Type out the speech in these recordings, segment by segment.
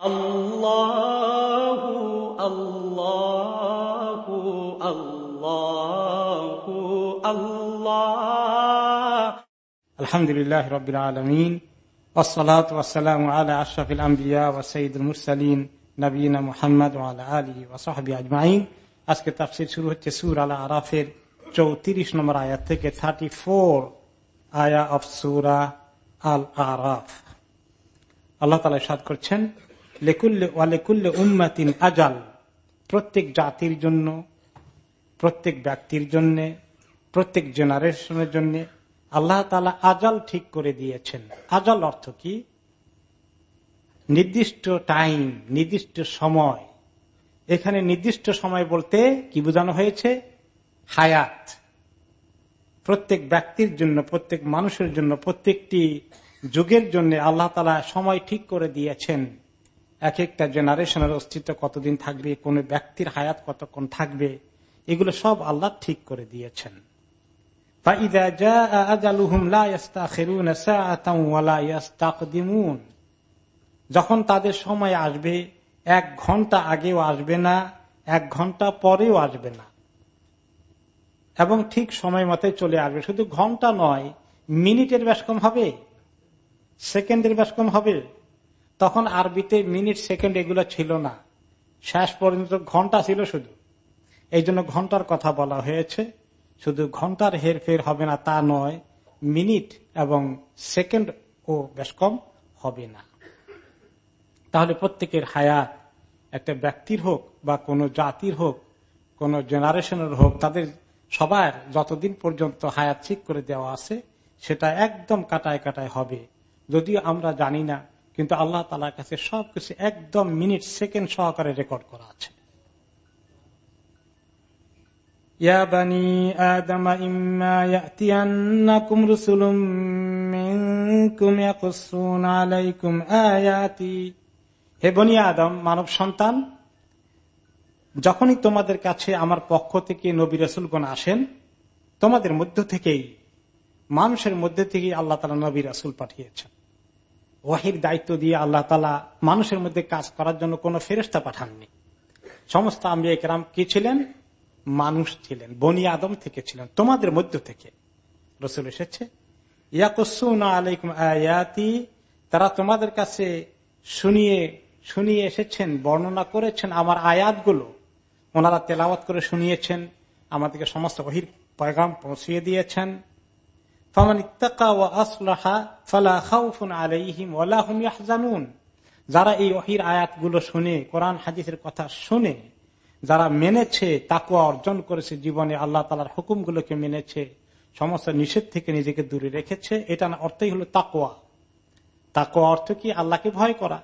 الله الله الله الله الحمد لله رب العالمين والصلاة والسلام على أشرف الأنبياء وسيد المرسلين نبينا محمد وعلى آله وصحبه أجمعين আজকে তাফসির শুরু হচ্ছে সুর আলা আরাফের চৌত্রিশ নম্বর আয়াত থেকে থার্টি ফোর আয়া অফ সুরা আল আরাফ আল্লাহ তালা সাদ করছেন আজাল। প্রত্যেক জাতির জন্য, প্রত্যেক ব্যক্তির জন্য, প্রত্যেক জেনারেশনের জন্য আল্লাহ তালা আজাল ঠিক করে দিয়েছেন। আজাল অর্থ কি? নির্দিষ্ট টাইম, নির্দিষ্ট সময়। এখানে নির্দিষ্ট সময় বলতে কি বোঝানো হয়েছে? হায়াত। প্রত্যেক ব্যক্তির জন্য, প্রত্যেক মানুষের জন্য, প্রত্যেকটি যুগের জন্য আল্লাহ তালা সময় ঠিক করে দিয়েছেন। এক একটা জেনারেশনের অস্তিত্ব কতদিন থাকবে, কোন ব্যক্তির হায়াত কতক্ষণ থাকবে, এগুলো সব আল্লাহ ঠিক করে দিয়েছেন। যখন তাদের সময় আসবে, এক ঘণ্টা আগেও আসবে না, এক ঘণ্টা পরেও আসবে না। এবং ঠিক সময় মতে চলে আসবে। শুধু ঘণ্টা নয়, মিনিটের বেশ কম হবে, সেকেন্ডের বেশ কম হবে। তখন আরবিতে মিনিট, সেকেন্ড এগুলো ছিল না। শেষ পর্যন্ত ঘণ্টা ছিল শুধু। এই জন্য ঘণ্টার কথা বলা হয়েছে। শুধু ঘণ্টার হেরফের হবে না, তা নয়, মিনিট এবং সেকেন্ড ও বেশ কম হবে না। তাহলে প্রত্যেকের হায়াত একটা ব্যক্তির হোক বা কোনো জাতির হোক, কোন জেনারেশনের হোক, তাদের সবার যতদিন পর্যন্ত হায়াত ঠিক করে দেওয়া আছে, সেটা একদম কাটায় কাটায় হবে। যদিও আমরা জানি না কিন্তু আল্লাহ তালার কাছে সবকিছু একদম মিনিট সেকেন্ড সহকারে রেকর্ড করা আছে يا بني آدم إما يأتينكم رسل منكم يقصون عليكم آياتي হে বনি আদম মানব সন্তান যখনই তোমাদের কাছে আমার পক্ষ থেকে নবী রসুলগণ আসেন তোমাদের মধ্য থেকেই মানুষের মধ্যে থেকেই আল্লাহ তালা নবী রাসুল পাঠিয়েছেন ওয়াহির দায়িত্ব দিয়ে আল্লাহ তালা মানুষের মধ্যে কাজ করার জন্য কোন ফেরস্তা পাঠাননি। সমস্ত আম্বিয়া কেরাম কি ছিলেন? মানুষ ছিলেন, বনি আদম থেকে ছিলেন, তোমাদের মধ্য থেকে। রসুল এসেছে তারা তোমাদের কাছে শুনিয়ে শুনিয়ে এসেছেন, বর্ণনা করেছেন আমার আয়াতগুলো। ওনারা তেলাওয়াত করে শুনিয়েছেন, আমাদেরকে সমস্ত বহির পয়গাম পৌঁছিয়ে দিয়েছেন। যারা এই অহির আয়াতগুলো শুনে, কোরআন হাজিসের কথা শুনে, যারা মেনেছে তাকুয়া অর্জন করেছে জীবনে, আল্লাহ তালার হুকুমগুলোকে মেনেছে, সমস্ত নিষেধ থেকে নিজেকে দূরে রেখেছে, এটা অর্থই হলো তাকুয়া তাকুয়া অর্থ কি? আল্লাহকে ভয় করা।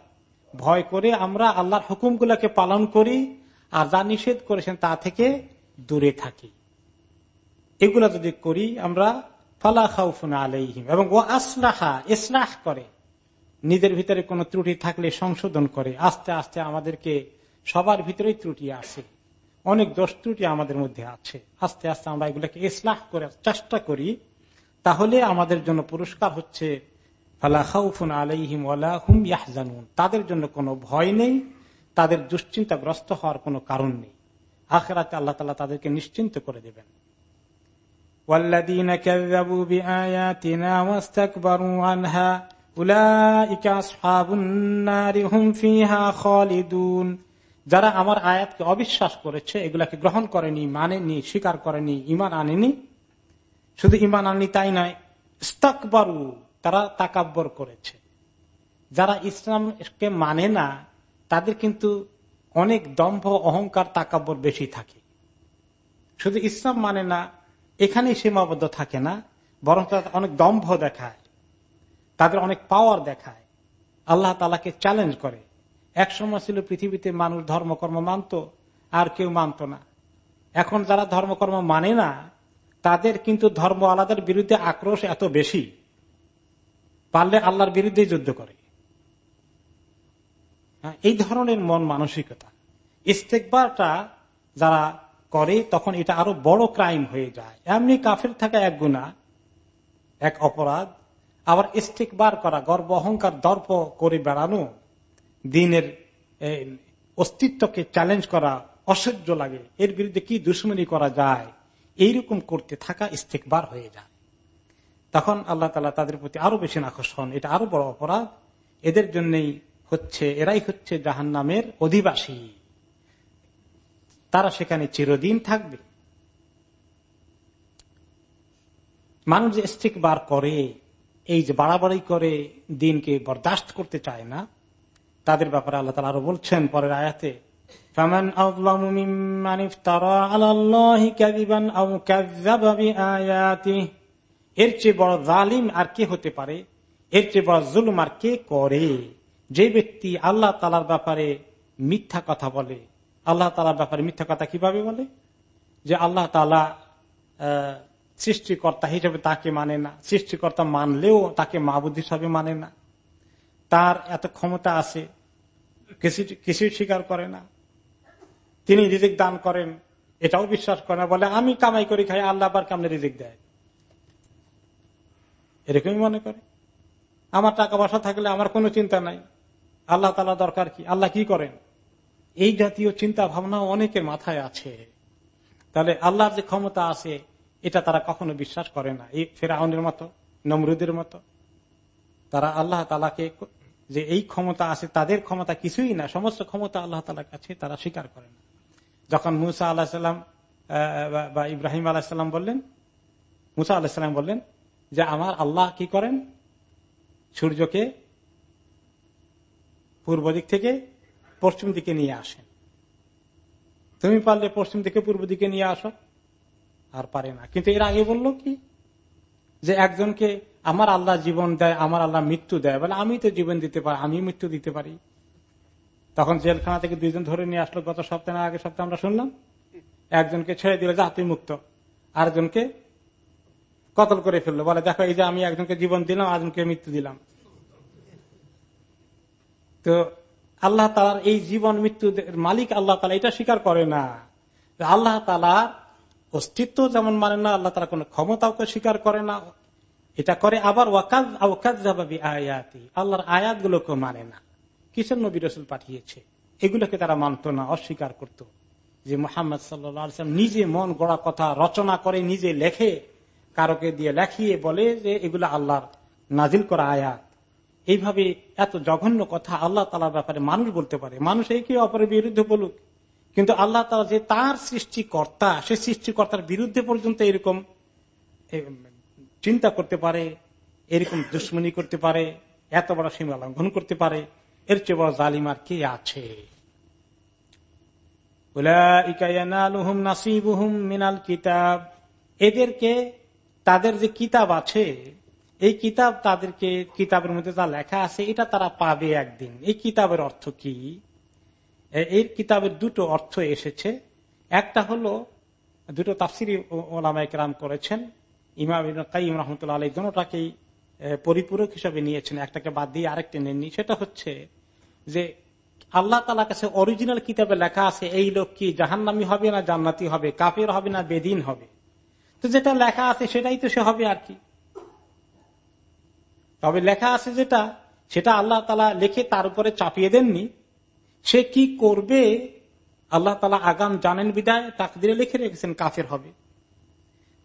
ভয় করে আমরা আল্লাহর হুকুমগুলোকে পালন করি, আর যা নিষেধ করেছেন তা থেকে দূরে থাকি। এগুলা যদি করি আমরা এবং ও আসলাহা, ইসলাহ করে। নিজের ভিতরে কোনো ত্রুটি থাকলে সংশোধন করে। আস্তে আস্তে আমাদেরকে সবার ভিতরেই ত্রুটি আছে অনেক দোষ ত্রুটি আমাদের মধ্যে আছে। আস্তে আস্তে আমরা এগুলোকে ইসলাহ করার চেষ্টা করি। তাহলে আমাদের জন্য পুরস্কার হচ্ছে তাদের জন্য কোনো ভয় নেই। তাদের দুশ্চিন্তাগ্রস্ত হওয়ার কোনো কারণ নেই। আখেরাতে আল্লাহ তালা তাদেরকে নিশ্চিন্ত করে দেবেন। والذين كذبوا بآياتنا واستكبروا عنها أولئك أصحاب النار هم فيها خالدون যারা আমার আয়াতকে অবিশ্বাস করেছে এগুলাকে গ্রহণ করেনি মানেনি স্বীকার করেনি ইমান আনেনি শুধু ইমান আনেনি তাই নয় ইস্তাকবারু তারা তাকাব্বর করেছে যারা ইসলামকে মানে না তাদের কিন্তু অনেক দম্ভ অহংকার তাকাব্বর বেশি থাকে শুধু ইসলাম মানে না এখানেই সীমাবদ্ধ থাকে না বরং তাদের অনেক দম্ভ দেখায় তাদের অনেক পাওয়ার দেখায়। আল্লাহ তালাকে চ্যালেঞ্জ করে। এক সময় ছিল পৃথিবীতে মানুষ ধর্মকর্ম মানত আর কেউ মানত না। এখন যারা ধর্মকর্ম মানে না তাদের কিন্তু ধর্ম আলাদার বিরুদ্ধে আক্রোশ এত বেশি পারলে আল্লাহর বিরুদ্ধে যুদ্ধ করে। হ্যাঁ, এই ধরনের মন মানসিকতা। ইস্তেকবারটা যারা করে, তখন এটা আরও বড় ক্রাইম হয়ে যায়। এমনি কাফের থাকা এক গুণা, এক অপরাধ। আবার ইস্তেকবার করা, গর্ব, অহংকার, দর্প করে বেড়ানো, দিনের অস্তিত্বকে চ্যালেঞ্জ করা অসহ্য লাগে। এর বিরুদ্ধে কি দুশ্মনী করা যায়? এইরকম করতে থাকা ইস্তেকবার হয়ে যায়। তখন আল্লাহ তালা তাদের প্রতি আরও বেশি আকর্ষণ এটা আরও বড় অপরাধ। এদের জন্যই হচ্ছে, এরাই হচ্ছে জাহান নামের অধিবাসী। তারা সেখানে চিরদিন থাকবে। মানুষ যে বার করে, এই যে বাড়াবাড়ি করে, দিনকে বরদাস্ত করতে চায় না, তাদের ব্যাপারে আল্লাহ তালা আরও বলছেন পরের আয়াতে এর চেয়ে বড় জালিম আর কে হতে পারে? এর চেয়ে বড় জুলুম আর কে করে? যে ব্যক্তি আল্লাহ তালার ব্যাপারে মিথ্যা কথা বলে আল্লাহ তালার ব্যাপারে মিথ্যা কথা কীভাবে বলে? যে আল্লাহ তালা সৃষ্টিকর্তা হিসেবে তাকে মানে না। সৃষ্টিকর্তা মানলেও তাকে মাহবুদ হিসাবে মানে না। তার এত ক্ষমতা আছে কিছুই স্বীকার করে না। তিনি রিজিক দান করেন, এটাও বিশ্বাস করে না। বলে, আমি কামাই করি খাই, আল্লাহ আবার কামনে রিজিক দেয়? এরকমই মনে করে। আমার টাকা পয়সা থাকলে আমার কোনো চিন্তা নাই। আল্লাহ তালা দরকার কি? আল্লাহ কি করেন? এই জাতীয় চিন্তা ভাবনা অনেকের মাথায় আছে। তাহলে আল্লাহর যে ক্ষমতা আছে, এটা তারা কখনো বিশ্বাস করে না। এই ফেরাউনের মতো, নমরুদের মতো। তারা আল্লাহ তালাকে যে এই ক্ষমতা আছে, তাদের ক্ষমতা কিছুই না। সমস্ত ক্ষমতা আল্লাহ তালার কাছে তারা স্বীকার করে না। যখন মুসা আল্লাহ সাল্লাম বা ইব্রাহিম আলাহিসাল্লাম বললেন, মুসা আল্লাহ সাল্লাম বললেন যে, আমার আল্লাহ কি করেন? সূর্যকে পূর্ব দিক থেকে পশ্চিম দিকে নিয়ে আসেন। তুমি পারলে পশ্চিম দিকে পূর্ব দিকে নিয়ে আসো, আর পারে না। কিন্তু এর আগে বলল কি? যে একজনকে আমার আল্লাহ জীবন দেয়, আমার আল্লাহ মৃত্যু দেয়। বলে, আমি তো জীবন দিতে পারি, আমি মৃত্যু দিতে পারি। তখন জেলখানা থেকে দুইজন ধরে নিয়ে আসলো। গত সপ্তাহে আগে সপ্তাহে আমরা শুনলাম, একজনকে ছেড়ে দিল যে তুই মুক্ত। আরেকজনকে কতল করে ফেলল। বলে, দেখো, এই যে আমি একজনকে জীবন দিলাম, আরেকজনকে মৃত্যু দিলাম। তো আল্লাহ তালার এই জীবন মৃত্যু মালিক আল্লাহ তালা এটা স্বীকার করে না। আল্লাহ তালার অস্তিত্ব যেমন মানে না, আল্লাহ তালা কোন ক্ষমতাকে স্বীকার করে না। এটা করে আবার আয়াতি আল্লাহর মানে না। কিসের নবী রসুল পাঠিয়েছে? এগুলোকে তারা মানত না, অস্বীকার করত। যে মোহাম্মদ সাল্লাম নিজে মন গড়া কথা রচনা করে, নিজে লেখে, কারোকে দিয়ে লেখিয়ে বলে যে এগুলো আল্লাহর নাজিল করা আয়াত। এইভাবে এত জঘন্য কথা আল্লাহ তালার ব্যাপারে মানুষ বলতে পারে। মানুষ একে অপরের বিরুদ্ধে বলুক। কিন্তু আল্লাহ তালা যে তার সৃষ্টিকর্তা, সে সৃষ্টিকর্তার বিরুদ্ধে পর্যন্ত এরকম চিন্তা করতে পারে, এরকম দুশ্মনী করতে পারে, এত বড় সীমা লঙ্ঘন করতে পারে, এর চেয়ে বড় জালিমার কে আছে? এদেরকে, তাদের যে কিতাব আছে এই কিতাব তাদেরকে, কিতাবের মধ্যে যা লেখা আছে, এটা তারা পাবে একদিন। এই কিতাবের অর্থ কি? এই কিতাবের দুটো অর্থ এসেছে। একটা হলো, দুটো তাফসিরি ওলামাইকরাম করেছেন। ইমাম কাইম রহমতুল্লাহ আলী দুটাকেই পরিপূরক হিসাবে নিয়েছেন। একটাকে বাদ দিয়ে আরেকটা নেননি। সেটা হচ্ছে যে আল্লাহ তালা কাছে অরিজিনাল কিতাবে লেখা আছে, এই লোক কি জাহান্নামি হবে না জান্নাতি হবে, কাফের হবে না বেদিন হবে? তো যেটা লেখা আছে সেটাই তো সে হবে আর কি। তবে লেখা আছে যেটা, সেটা আল্লাহ তালা লেখে তার উপরে চাপিয়ে দেননি। সে কি করবে? আল্লাহ তালা আগাম জানেন বিদায়, তাকদিরে লিখে রেখেছেন, কাফের হবে।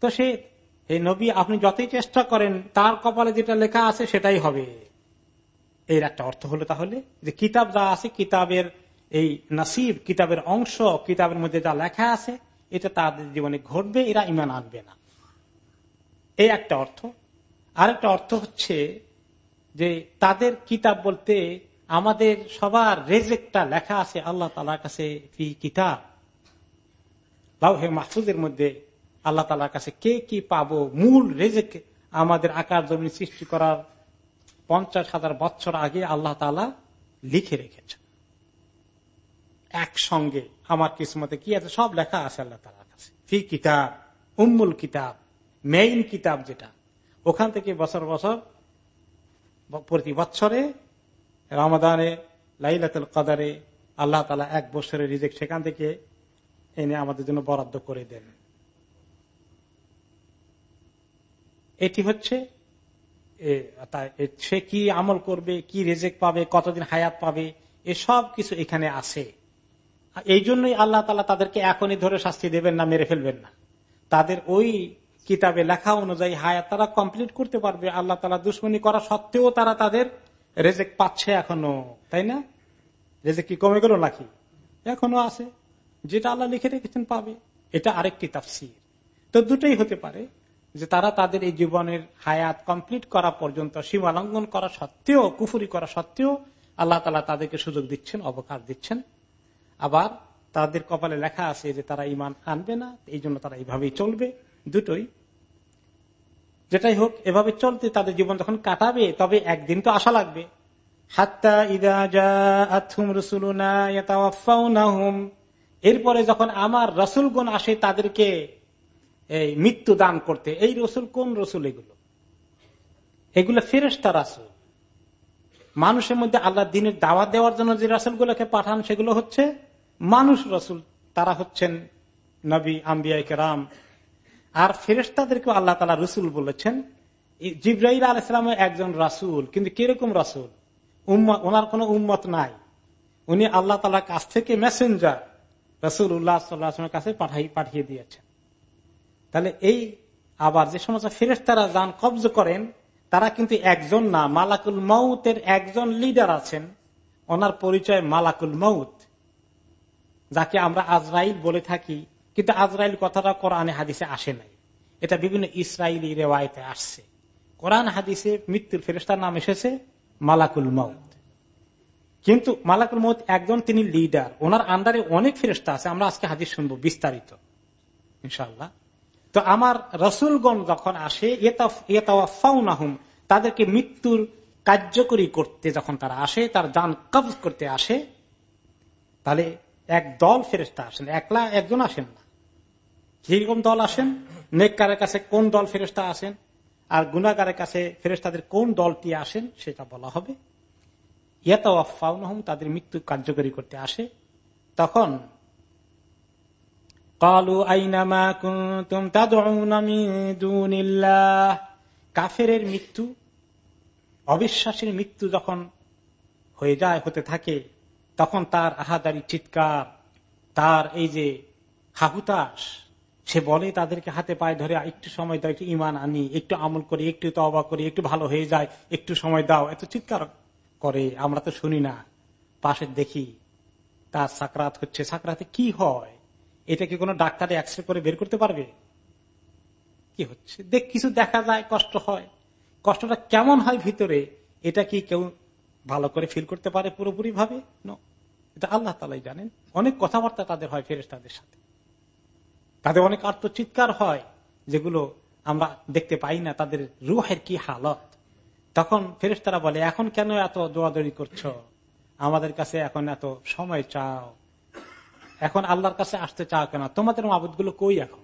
তো সে এই নবী, আপনি যতই চেষ্টা করেন, তার কপালে যেটা লেখা আছে, সেটাই হবে। এর একটা অর্থ হলো তাহলে, যে কিতাব যা আছে, কিতাবের এই নাসিব, কিতাবের অংশ, কিতাবের মধ্যে যা লেখা আছে, এটা তাদের জীবনে ঘটবে, এরা ইমান আনবে না। এই একটা অর্থ। আরেকটা অর্থ হচ্ছে যে তাদের কিতাব বলতে আমাদের সবার রেজেকটা লেখা আছে আল্লাহ তালার কাছে ফি কিতাব। হে মাহফুজের মধ্যে আল্লাহ তালার কাছে কে কি পাবো? মূল রেজেক আমাদের আকার জমি সৃষ্টি করার পঞ্চাশ হাজার বছর আগে আল্লাহ তালা লিখে রেখেছে একসঙ্গে আমার কিসমতে কি আছে? সব লেখা আছে আল্লাহ তালার কাছে। ফি কিতাব, উম্মুল কিতাব, মেইন কিতাব যেটা। ওখান থেকে বছর বছর প্রতি বছরে রমাদানে লাইলাতুল কাদারে আল্লাহ তালা এক বছরের রিজেক্ট সেখান থেকে এনে আমাদের জন্য বরাদ্দ করে দেন। এটি হচ্ছে সে কি আমল করবে, কি রেজেক পাবে, কতদিন হায়াত পাবে এসব কিছু এখানে আছে। এই জন্যই আল্লাহ তালা তাদেরকে এখনই ধরে শাস্তি দেবেন না, মেরে ফেলবেন না। তাদের ওই কিতাবে লেখা অনুযায়ী হায়াত তারা কমপ্লিট করতে পারবে। আল্লাহ তালা দুশ্মনী করা সত্ত্বেও তারা তাদের রেজেক পাচ্ছে এখনও, তাই না? রেজেক কি কমে গেল নাকি? এখনও আছে। যেটা আল্লাহ লিখে রেখেছেন পাবে। এটা আরেকটি তাফসির। তো দুটোই হতে পারে যে তারা তাদের এই জীবনের হায়াত কমপ্লিট করা পর্যন্ত, সীমা লঙ্ঘন করা সত্ত্বেও, কুফুরি করা সত্ত্বেও আল্লাহ তালা তাদেরকে সুযোগ দিচ্ছেন, অবকাশ দিচ্ছেন। আবার তাদের কপালে লেখা আছে যে তারা ইমান আনবে না, এই জন্য তারা এইভাবেই চলবে। দুটোই। যেটাই হোক, এভাবে চলতে তাদের জীবন যখন কাটাবে, তবে একদিন তো আশা লাগবে। এরপরে যখন আমার রসুলগণ আসে তাদেরকে, এই মৃত্যু দান করতে, এই রসুল কোন রসুল এগুলো? এগুলো ফেরেস্তা রাসুল। মানুষের মধ্যে আল্লাহ দিনের দাওয়াত দেওয়ার জন্য যে রাসুলগুলোকে পাঠান, সেগুলো হচ্ছে মানুষ রসুল। তারা হচ্ছেন নবী আম্বিয়াকে রাম আর ফেরেস্তাদেরকে আল্লাহ তালা রসুল বলেছেন জিব্রাহিল আলাইসালাম একজন রাসুল। কিন্তু কীরকম রাসুল? ওনার কোন উম্মত নাই। উনি আল্লাহ তালার কাছ থেকে মেসেঞ্জার রসুল উল্লাহ সাল্লাহামের কাছে পাঠাই, পাঠিয়ে দিয়েছেন। তাহলে এই আবার যে সমস্ত ফেরেস্তারা যান কবজ করেন, তারা কিন্তু একজন না, মালাকুল মৌতের একজন লিডার আছেন। ওনার পরিচয় মালাকুল মৌত যাকে আমরা আজরাইল বলে থাকি। কিন্তু আজরাইল কথাটা কোরআনে, হাদিসে আসে নাই। এটা বিভিন্ন ইসরায়েলি রেওয়ায়তে আসছে। কোরআন, হাদিসে মৃত্যুর ফেরেস্তার নাম এসেছে মালাকুল মৌত কিন্তু মালাকুল মৌত একজন তিনি লিডার ওনার আন্ডারে অনেক ফেরেস্তা আছে। আমরা আজকে হাদিস শুনব বিস্তারিত ইনশাল্লাহ তো আমার রসুলগণ যখন আসে ফাউনাহুম তাদেরকে মৃত্যুর কার্যকরী করতে যখন তারা আসে, তার যান কবজ করতে আসে, তাহলে এক দল ফেরেস্তা আসেন। একলা একজন আসেন না। কীরকম দল আসেন? নেককারের কাছে কোন দল ফেরেস্তা আসেন? আর গুনাগারের কাছে ফেরেস্তাদের কোন দলটি আসেন, সেটা বলা হবে। ইয়াতাউফাউনহম তাদের মৃত্যু কার্যকরী করতে আসে। তখন কালু আইনামা কুন্তুম কাফের মৃত্যু, অবিশ্বাসের মৃত্যু যখন হয়ে যায়, হতে থাকে, তখন তার আহাদারি, চিৎকার, তার এই যে হাহুতাস সে বলে, তাদেরকে হাতে পায়ে ধরে একটু সময় দাও, একটু ইমান আনি, একটু আমল করি, একটু তবা করি, একটু ভালো হয়ে যায়, একটু সময় দাও। এত চিৎকার করে, আমরা তো শুনি না। পাশে দেখি, তার সাকরাত হচ্ছে, সাকরাতে কি হয়? এটা কি কোনো ডাক্তারে এক্সরে করে বের করতে পারবে? কি হচ্ছে? দেখ, কিছু দেখা যায়, কষ্ট হয়। কষ্টটা কেমন হয় ভিতরে, এটা কি কেউ ভালো করে ফিল করতে পারে পুরোপুরি ভাবে এটা আল্লাহ তালাই জানেন। অনেক কথাবার্তা তাদের হয় ফেরেস তাদের সাথে। তাদের অনেক আত্মচিৎকার হয়, যেগুলো আমরা দেখতে পাই না, তাদের রুহের কি হালত? তখন ফেরেস্তারা বলে, এখন কেন এত দোয়াদড়ি করছ? আমাদের কাছে এখন এত সময় চাও। এখন আল্লাহর কাছে আসতে চাও কেন? তোমাদের মাবুদগুলো কই এখন?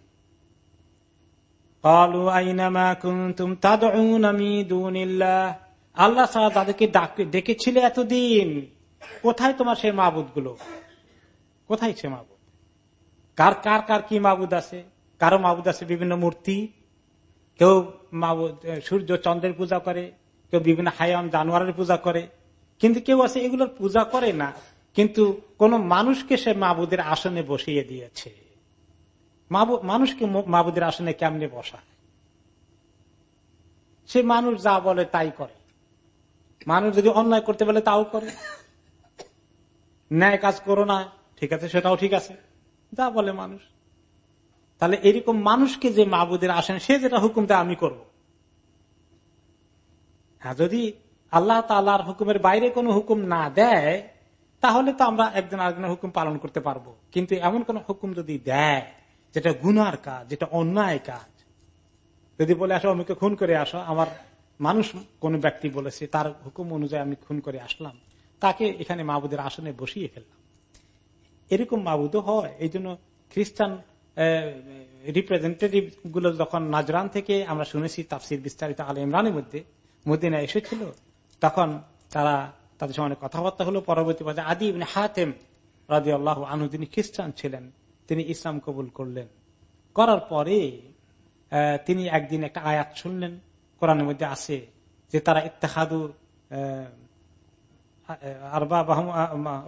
আল্লাহ ছাড়া তাদেরকে ডেকেছিলে এতদিন? কোথায় তোমার সেই মাবুদগুলো কোথায় সে মাবুদ? কার কার কার কি মাবুদ আছে? কারও মাবুদ আছে বিভিন্ন মূর্তি? কেউ সূর্য চন্দ্রের পূজা করে, কেউ বিভিন্ন হায়াম জানোয়ারের পূজা করে। কিন্তু কেউ আছে এগুলোর পূজা করে না, কিন্তু কোন মানুষকে সে মাবুদের আসনে বসিয়ে দিয়েছে। মানুষকে মাবুদের আসনে কেমনে বসা সে মানুষ যা বলে তাই করে। মানুষ যদি অন্যায় করতে বলে তাও করে। ন্যায় কাজ করো না, ঠিক আছে, সেটাও ঠিক আছে। যা বলে মানুষ। তাহলে এরকম মানুষকে যে মাবুদের আসেন, সে যেটা হুকুম দেয়, আমি করব। হ্যাঁ যদি আল্লাহ তালার হুকুমের বাইরে কোনো হুকুম না দেয়, তাহলে তো আমরা একজন আরেকজনের হুকুম পালন করতে পারব। কিন্তু এমন কোন হুকুম যদি দেয়, যেটা গুনার কাজ, যেটা অন্যায় কাজ, যদি বলে, আসো, আমাকে খুন করে আসো। আমার মানুষ কোন ব্যক্তি বলেছে, তার হুকুম অনুযায়ী আমি খুন করে আসলাম। তাকে এখানে মাহবুদের আসনে বসিয়ে ফেললাম। এরকম মাহবুদও হয়। এই জন্য খ্রিস্টান রিপ্রেজেন্টেটিভগুলো যখন নাজরান থেকে আমরা শুনেছি তাফসির বিস্তারিত আল ইমরানের মধ্যে মদিনা এসেছিল, তখন তারা তাদের সঙ্গে কথাবার্তা হলো। পরবর্তী পর্যায়ে আদি হাতেম রাজি আল্লাহ আনু তিনি খ্রিস্টান ছিলেন, তিনি ইসলাম কবুল করলেন। করার পরে তিনি একদিন একটা আয়াত শুনলেন, কোরআনের মধ্যে আছে যে তারা ইত্তেহাদু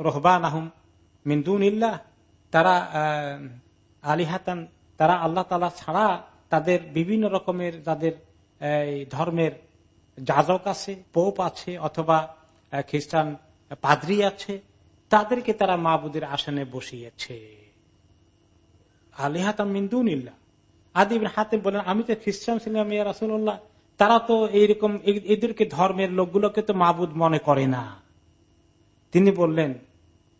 রহবান আহম মিন্দুন ইল্লাহ তারা আলিহাতান, তারা আল্লাহ তালা ছাড়া তাদের বিভিন্ন রকমের যাদের ধর্মের যাজক আছে, পোপ আছে অথবা খ্রিস্টান পাদ্রি আছে, তাদেরকে তারা মাহবুদের আসনে বসিয়েছে। আলিহাতাম মিন্দুন ইল্লা আদিব হাতে বলেন, আমি তো খ্রিস্টান ছিলাম ইয়া রাসুল্লাহ তারা তো এইরকম এদেরকে ধর্মের লোকগুলোকে তো মাহবুদ মনে করে না। তিনি বললেন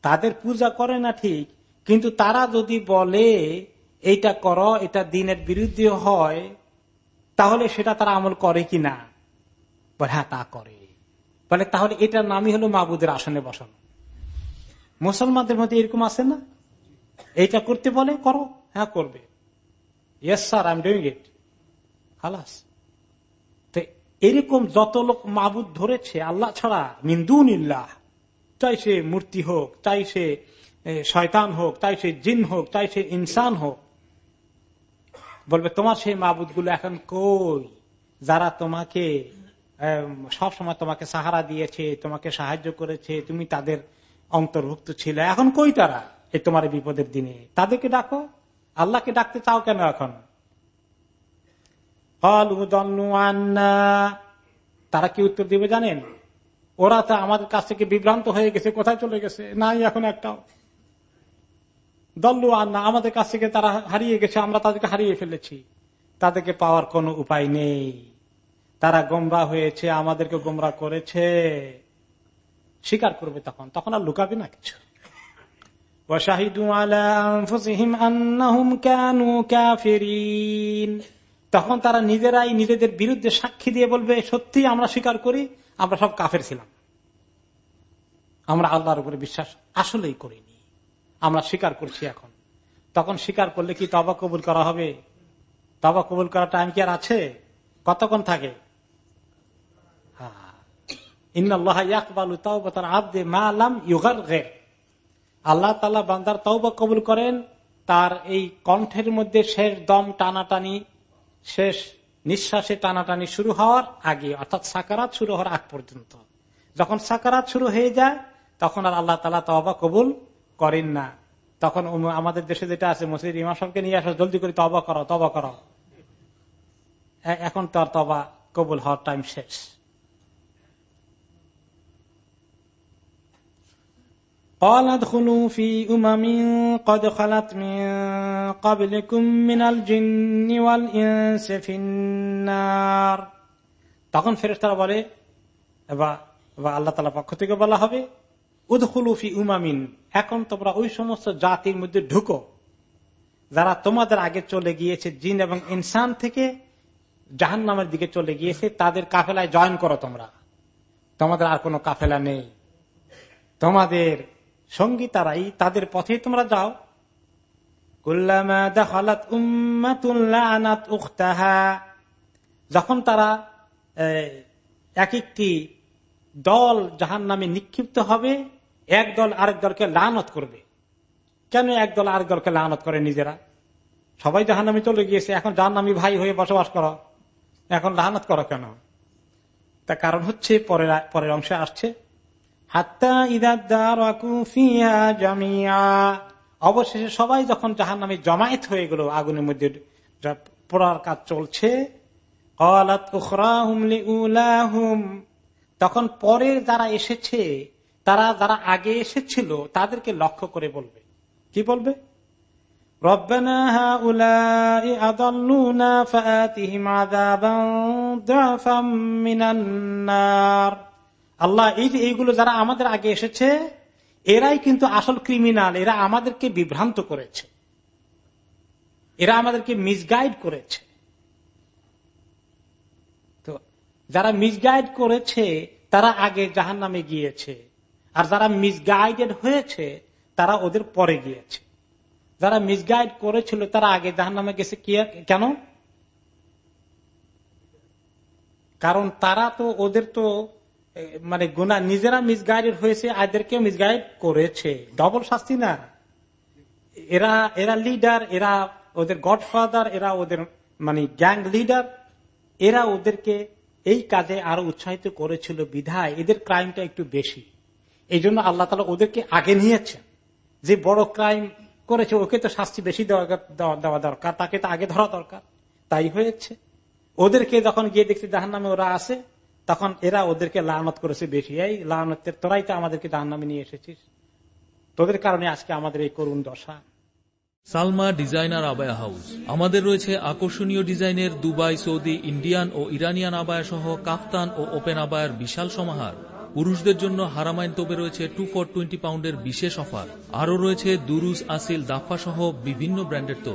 তাদের পূজা করে না ঠিক, কিন্তু তারা যদি বলে, এইটা করো, এটা দিনের বিরুদ্ধে হয়, তাহলে সেটা তারা আমল করে কি না? বলে হ্যাঁ তা করে। বলে, তাহলে এটার নামই হলো মাহবুদের আসনে বসানো। মুসলমানদের মধ্যে এরকম আছে না? এইটা করতে বলে, করো। হ্যাঁ করবে। Yes sir I am doing it খালাস এরকম যত লোক মাহবুদ ধরেছে, আল্লাহ ছাড়া মিন্দুন ইল্লাহ চাই সে মূর্তি হোক চাই সে শয়তান হোক চাই সে জিন হোক চাই সে ইনসান হোক। বলবে, তোমার সেই মাহবুদগুলো এখন কই? যারা তোমাকে সব সময় তোমাকে সাহারা দিয়েছে, তোমাকে সাহায্য করেছে, তুমি তাদের অন্তর্ভুক্ত ছিল। এখন কই তারা এই তোমার বিপদের দিনে? তাদেরকে ডাকো। আল্লাহকে ডাকতে চাও কেন এখন? তারা কি উত্তর দিবে জানেন? ওরা তো আমাদের কাছ থেকে বিভ্রান্ত হয়ে গেছে, কোথায় চলে গেছে? নাই, এখন একটাও। দল্লু আন্না আমাদের কাছ থেকে তারা হারিয়ে গেছে, আমরা তাদেরকে হারিয়ে ফেলেছি। তাদেরকে পাওয়ার কোন উপায় নেই। তারা গোমরা হয়েছে, আমাদেরকে গোমরা করেছে। স্বীকার করবে তখন তখন আর লুকাবে না কিছু। তখন তারা নিজেরাই নিজেদের বিরুদ্ধে সাক্ষী দিয়ে বলবে সত্যি আমরা স্বীকার করি? আমরা সব কাফের ছিলাম। আমরা আল্লাহর উপরে বিশ্বাস আসলেই করিনি। আমরা স্বীকার করছি এখন। তখন স্বীকার করলে কি তবা কবুল করা হবে? তবা কবুল করার টাইম কি আর আছে? কতক্ষণ থাকে? আল্লাহ তালা বান্দার তওবা কবুল করেন, তার এই কণ্ঠের মধ্যে শেষ দম টানাটানি শেষ নিঃশ্বাসে টানাটানি শুরু হওয়ার আগে, অর্থাৎ সাকারাত শুরু হওয়ার আগ পর্যন্ত। যখন সাকারাত শুরু হয়ে যায়, তখন আর আল্লাহ তালা তবা কবুল করেন না। তখন আমাদের দেশে যেটা আছে, মসজিদ ইমাম সাহেবকে নিয়ে আসা, জলদি করে তবা করো তবা করো। এখন তো আর তবা কবুল হওয়ার টাইম শেষ। قال ادخلوا في أمم قد خلت من قبلكم من الجن والإنس في النار তখন ফেরেশতারা বলে বা আল্লাহ তালা পক্ষ থেকে বলা হবে উদখুলুফি উমামিন এখন তোমরা ওই সমস্ত জাতির মধ্যে ঢুকো যারা তোমাদের আগে চলে গিয়েছে জিন এবং ইনসান থেকে জাহান নামের দিকে চলে গিয়েছে তাদের কাফেলায় জয়েন করো তোমরা তোমাদের আর কোনো কাফেলা নেই তোমাদের সঙ্গী তারাই তাদের পথে তোমরা যাও। যখন তারা এক একটি দল জাহান নামে নিক্ষিপ্ত হবে, এক দল আরেক দলকে লানত করবে। কেন এক দল আরেক দলকে লানত করে নিজেরা? সবাই জাহান নামে চলে গিয়েছে, এখন জাহান নামি ভাই হয়ে বসবাস করো। এখন লানত করো কেন? তা কারণ হচ্ছে, পরের পরের অংশে আসছে অবশেষে সবাই যখন জাহান নামে জমায়েত হয়ে গেল, আগুনের মধ্যে পড়ার কাজ চলছে তখন পরে যারা এসেছে, তারা যারা আগে এসেছিল, তাদেরকে লক্ষ্য করে বলবে। কি বলবে? আল্লাহ, এই যে এইগুলো যারা আমাদের আগে এসেছে, এরাই কিন্তু আসল ক্রিমিনাল এরা আমাদেরকে বিভ্রান্ত করেছে। এরা আমাদেরকে মিসগাইড করেছে। তো যারা মিসগাইড করেছে, তারা আগে জাহান নামে গিয়েছে। আর যারা মিসগাইডেড হয়েছে, তারা ওদের পরে গিয়েছে। যারা মিসগাইড করেছিল, তারা আগে জাহান নামে গেছে কেন? কারণ তারা তো ওদের তো মানে গুণা নিজেরা মিসগাইডেড হয়েছে, আদেরকে মিসগাইড করেছে। ডবল শাস্তি না। এরা এরা লিডার এরা ওদের গডফাদার এরা ওদের মানে গ্যাং লিডার এরা ওদেরকে এই কাজে আরও উৎসাহিত করেছিল বিধায়। এদের ক্রাইমটা একটু বেশি। এই জন্য আল্লাহ তালা ওদেরকে আগে নিয়েছেন। যে বড় ক্রাইম করেছে, ওকে তো শাস্তি বেশি দেওয়া দরকার। তাকে তো আগে ধরা দরকার। তাই হয়েছে। ওদেরকে যখন গিয়ে দেখছি জাহান নামে ওরা আসে তখন এরা ওদেরকে লানত করেছে বেশি। এই লানতের তোরাই তো আমাদেরকে জাহান নামে নিয়ে এসেছিস। তোদের কারণে আজকে আমাদের এই করুণ দশা। Salma designer abaya house. আমাদের রয়েছে আকর্ষণীয় ডিজাইনের দুবাই, সৌদি, ইন্ডিয়ান ও ইরানিয়ান আবায়া সহ কাফতান ও ওপেন আবায়ার বিশাল সমাহার। পুরুষদের জন্য হারামাইন তোবে রয়েছে টু ফর টোয়েন্টি পাউন্ডের বিশেষ অফার। আরও রয়েছে দুরুস আসিল দাফা সহ বিভিন্ন ব্র্যান্ডের তো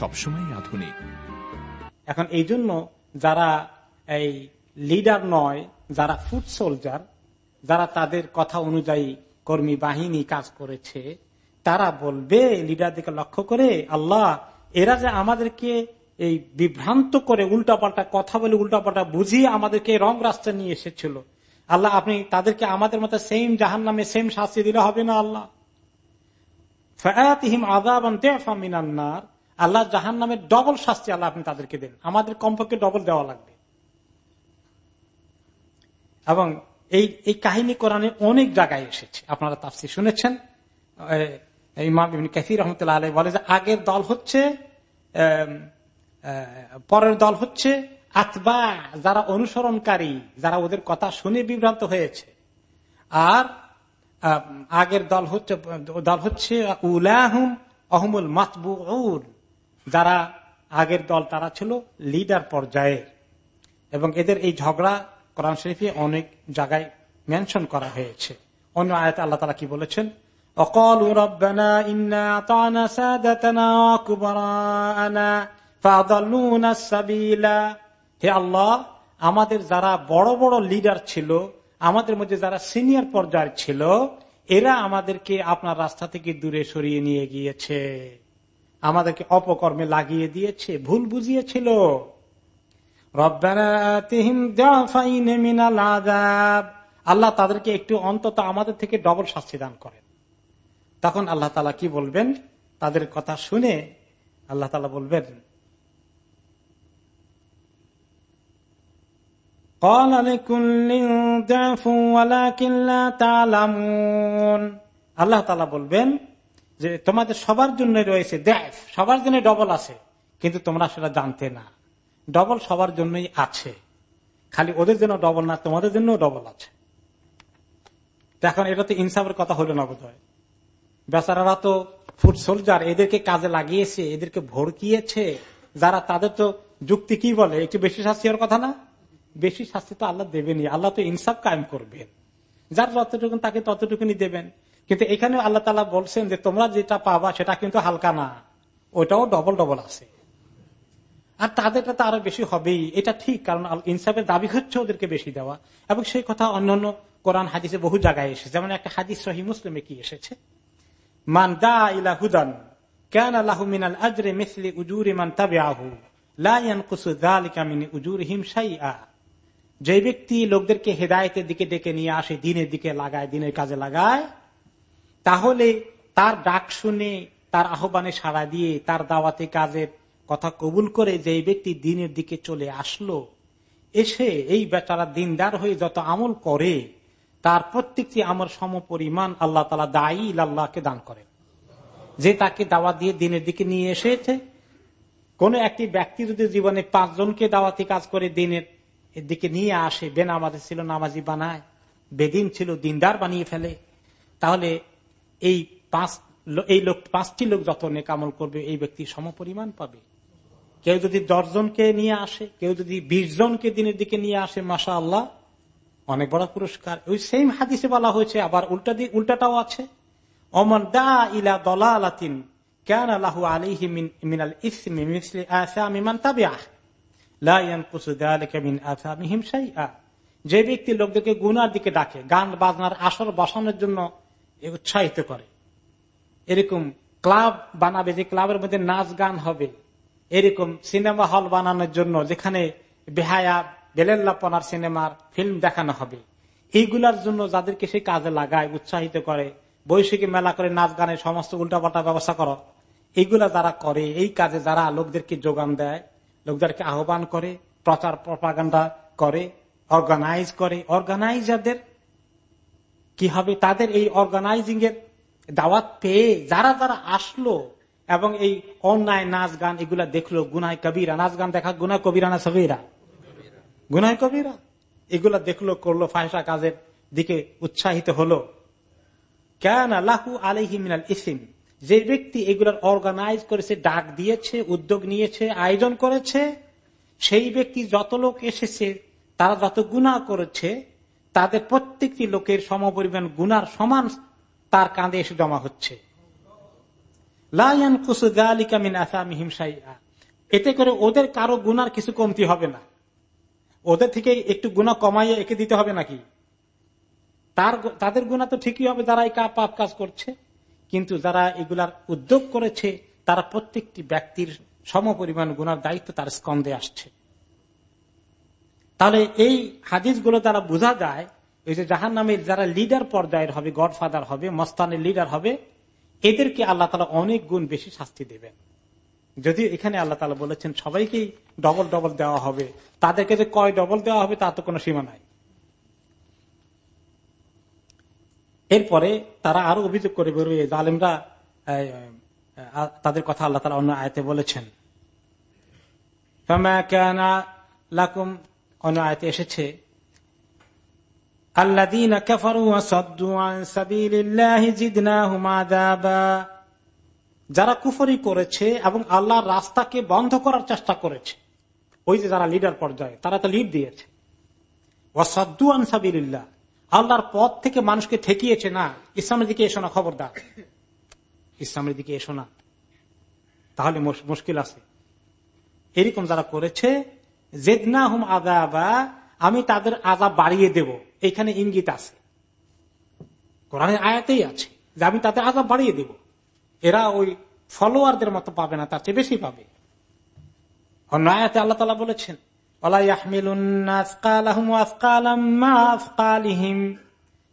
সবসময় আধুনিক। এখন এই জন্য যারা এই লিডার নয়, যারা ফুড সোলজার, যারা তাদের কথা অনুযায়ী কর্মী বাহিনী কাজ করেছে, তারা বলবে লিডারদেরকে লক্ষ্য করে, আল্লাহ, এরা যে আমাদেরকে এই বিভ্রান্ত করে উল্টাপাল্টা কথা বলে উল্টাপাল্টা বুঝিয়ে আমাদেরকে রং রাস্তা নিয়ে এসেছিল। আল্লাহ, আপনি তাদেরকে আমাদের মতো সেম জাহান নামে সেম শাস্তি দিলে হবে না আল্লাহ। ফয়াতিহিম আদাবান তেফামিনান্নার আল্লাহ জাহান নামের ডবল শাস্তি আল্লাহ আপনি তাদেরকে দেন। আমাদের কমপক্ষে ডবল দেওয়া লাগবে। এবং এই এই কাহিনী কোরআনে অনেক জায়গায় এসেছে। আপনারা তাফসি শুনেছেন। কাসির রহমতুল্লাহ বলে যে আগের দল হচ্ছে পরের দল হচ্ছে আতবা, যারা অনুসরণকারী, যারা ওদের কথা শুনে বিভ্রান্ত হয়েছে। আর আগের দল হচ্ছে দল হচ্ছে উলাহুম, অহমুল মাতবু যারা আগের দল তারা ছিল লিডার পর্যায়ের এবং এদের এই ঝগড়া কোরআন শরীফে অনেক জায়গায় মেনশন করা হয়েছে। অন্য আয়ত আল্লাহ তালা কি বলেছেন? অকল হে আল্লাহ, আমাদের যারা বড় বড় লিডার ছিল, আমাদের মধ্যে যারা সিনিয়র পর্যায়ের ছিল, এরা আমাদেরকে আপনার রাস্তা থেকে দূরে সরিয়ে নিয়ে গিয়েছে। আমাদেরকে অপকর্মে লাগিয়ে দিয়েছে, ভুল বুঝিয়েছিল। আল্লাহ তাদেরকে একটু অন্তত আমাদের থেকে ডবল শাস্তি দান করেন। তখন আল্লাহ তালা কি বলবেন? তাদের কথা শুনে আল্লাহ তালা বলবেন আল্লাহ তালা বলবেন যে তোমাদের সবার জন্য রয়েছে, দেখ, সবার জন্য ডবল আছে, কিন্তু তোমরা সেটা জানতে না। ডবল সবার জন্যই আছে। খালি ওদের জন্য ডবল না, তোমাদের জন্য ডবল আছে। এখন এটা তো ইনসাফের কথা হলো না বোধ হয় বেচারারা তো ফুড সোলজার এদেরকে কাজে লাগিয়েছে, এদেরকে ভড়কিয়েছে। যারা তাদের তো যুক্তি কি বলে, একটু বেশি শাস্তি হওয়ার কথা না? বেশি শাস্তি তো আল্লাহ দেবেনি আল্লাহ তো ইনসাফ কায়েম করবেন। যার যতটুকু তাকে ততটুকুনি দেবেন। কিন্তু এখানে আল্লাহ তালা বলছেন যে তোমরা যেটা পাবা সেটা কিন্তু হালকা না। ওটাও ডবল ডবল আছে। আর তাদেরটা তো আরও বেশি হবেই। এটা ঠিক, কারণ ইনসাফের দাবি হচ্ছে ওদেরকে বেশি দেওয়া। এবং সেই কথা অন্যান্য কোরআন হাদিসে বহু জায়গায় এসেছে। যেমন একটা হাদিস সহি মুসলিমে কি এসেছে? মান দা ইলা হুদান, কেন আল্লাহ মিনাল আজরে মিসলি উজুরি মান তাবে আহু যে ব্যক্তি লোকদেরকে হেদায়তের দিকে ডেকে নিয়ে আসে, দিনের দিকে লাগায়, দিনের কাজে লাগায় তাহলে তার ডাক শুনে, তার আহ্বানে সাড়া দিয়ে, তার দাওয়াতে কাজের কথা কবুল করে যে ব্যক্তি দিনের দিকে চলে আসলো, এসে এই বেচারা দিনদার হয়ে যত আমল করে, তার প্রত্যেকটি আমল সম পরিমাণ আল্লাহ তালা দায়ী আল্লাহকে দান করেন। যে তাকে দাওয়া দিয়ে দিনের দিকে নিয়ে এসেছে, কোন একটি ব্যক্তি যদি জীবনে পাঁচজনকে দাওয়াতি কাজ করে দিনের দিকে নিয়ে আসে, বেনামাজি ছিল, নামাজি বানায়, বেদিন ছিল, দিনদার বানিয়ে ফেলে, তাহলে এই পাঁচ এই লোক, পাঁচটি লোক যত নেকামল করবে, এই ব্যক্তি সম পরিমাণ পাবে। কেউ যদি দশজনকে নিয়ে আসে, কেউ যদি বিশ জনকে দিনের দিকে নিয়ে আসে মাসা আল্লাহ অনেক বড় পুরস্কার। ওই সেম হাদিসে বলা হয়েছে, আবার উল্টা দিয়ে উল্টাটাও আছে। অমন দা ইলা দলা আলাতিন কেন আলাহু আলিহি মিনাল ইসমি মিসলি আসামি মান তাবিআহ। লা ইয়ানকুসু যালিকা মিন আসামিহিম শাইআ। যে ব্যক্তি লোকদেরকে গুনার দিকে ডাকে, গান বাজনার আসর বসানোর জন্য উৎসাহিত করে। এরকম ক্লাব বানাবে, যে ক্লাবের মধ্যে নাচ গান হবে, এরকম সিনেমা হল বানানোর জন্য যেখানে বেহায়া, বেলেল্লাপনার সিনেমার ফিল্ম দেখানো হবে। এইগুলার জন্য যাদেরকে সে কাজে লাগায়, উৎসাহিত করে বৈশাখী মেলা করে নাচ গানের সমস্ত উল্টাপাল্টা ব্যবস্থা করো, এইগুলা যারা করে, এই কাজে যারা লোকদেরকে যোগান দেয়, লোকদেরকে আহ্বান করে প্রচার প্রপাগান্ডা করে অর্গানাইজ করে অর্গানাইজারদের কি হবে? তাদের এই অর্গানাইজিং এর দাওয়াত পেয়ে যারা যারা আসলো এবং এই অন্যায়, নাচ গান এগুলা দেখল, গুনায় কবিরা, নাচ গান দেখা, গুনায় কবিরা না সবিরা গুনায় কবিরা। এগুলা দেখল, করল ফায়সা কাজের দিকে উৎসাহিত হলো। কেন লাহু আলহি মিনাল ইসিম। যে ব্যক্তি এগুলার অর্গানাইজ করেছে, ডাক দিয়েছে, উদ্যোগ নিয়েছে, আয়োজন করেছে, সেই ব্যক্তি যত লোক এসেছে, তারা যত গুণা করেছে তাদের প্রত্যেকটি লোকের সমপরিমাণ গুনার সমান তার কাঁধে এসে জমা হচ্ছে। এতে করে ওদের কারও গুনার কিছু কমতি হবে না। ওদের থেকে একটু গুণা কমাইয়ে একে দিতে হবে নাকি? তার তাদের গুণা তো ঠিকই হবে, যারা এই পাপ কাজ করছে। কিন্তু যারা এগুলার উদ্যোগ করেছে, তারা প্রত্যেকটি ব্যক্তির সম পরিমাণ গুনার দায়িত্ব তার স্কন্দে আসছে। তাহলে এই হাদিসগুলো দ্বারা বোঝা যায়, এই যে জাহান নামের যারা লিডার পর্যায়ের হবে গডফাদার হবে, মস্তানের লিডার হবে, এদেরকে আল্লাহ তালা অনেক গুণ বেশি শাস্তি দেবেন। যদি এখানে আল্লাহ তালা বলেছেন, সবাইকেই ডবল ডবল দেওয়া হবে। তাদেরকে যে কয় ডবল দেওয়া হবে, তার তো কোনো সীমা নাই। এরপরে তারা আরও অভিযোগ করে বেরোয় জালেমরা তাদের কথা আল্লাহ তালা অন্য আয়তে বলেছেন। অনায়তে এসেছে যারা কুফরি করেছে এবং আল্লাহ রাস্তাকে বন্ধ করার চেষ্টা করেছে, ওই যে যারা লিডার পর্যায়ে, তারা তো লিড দিয়েছে। ওয়াসাদু আনসাবিল্লাহ আল্লাহর পথ থেকে মানুষকে ঠেকিয়েছে না। ইসলামের দিকে এসো না, খবরদার। ইসলামের দিকে এসো না। তাহলে মুশকিল আছে। এরকম যারা করেছে জেদনা হুম আদাবা আমি তাদের আজাব বাড়িয়ে দেব। এখানে ইঙ্গিত আছে। কোরআনের আয়াতেই আছে যে আমি তাদের আজাব বাড়িয়ে দেব। এরা ওই ফলোয়ারদের মতো পাবে না, তার চেয়ে বেশি পাবে। অন্য আয়াতে আল্লাহ তালা বলেছেন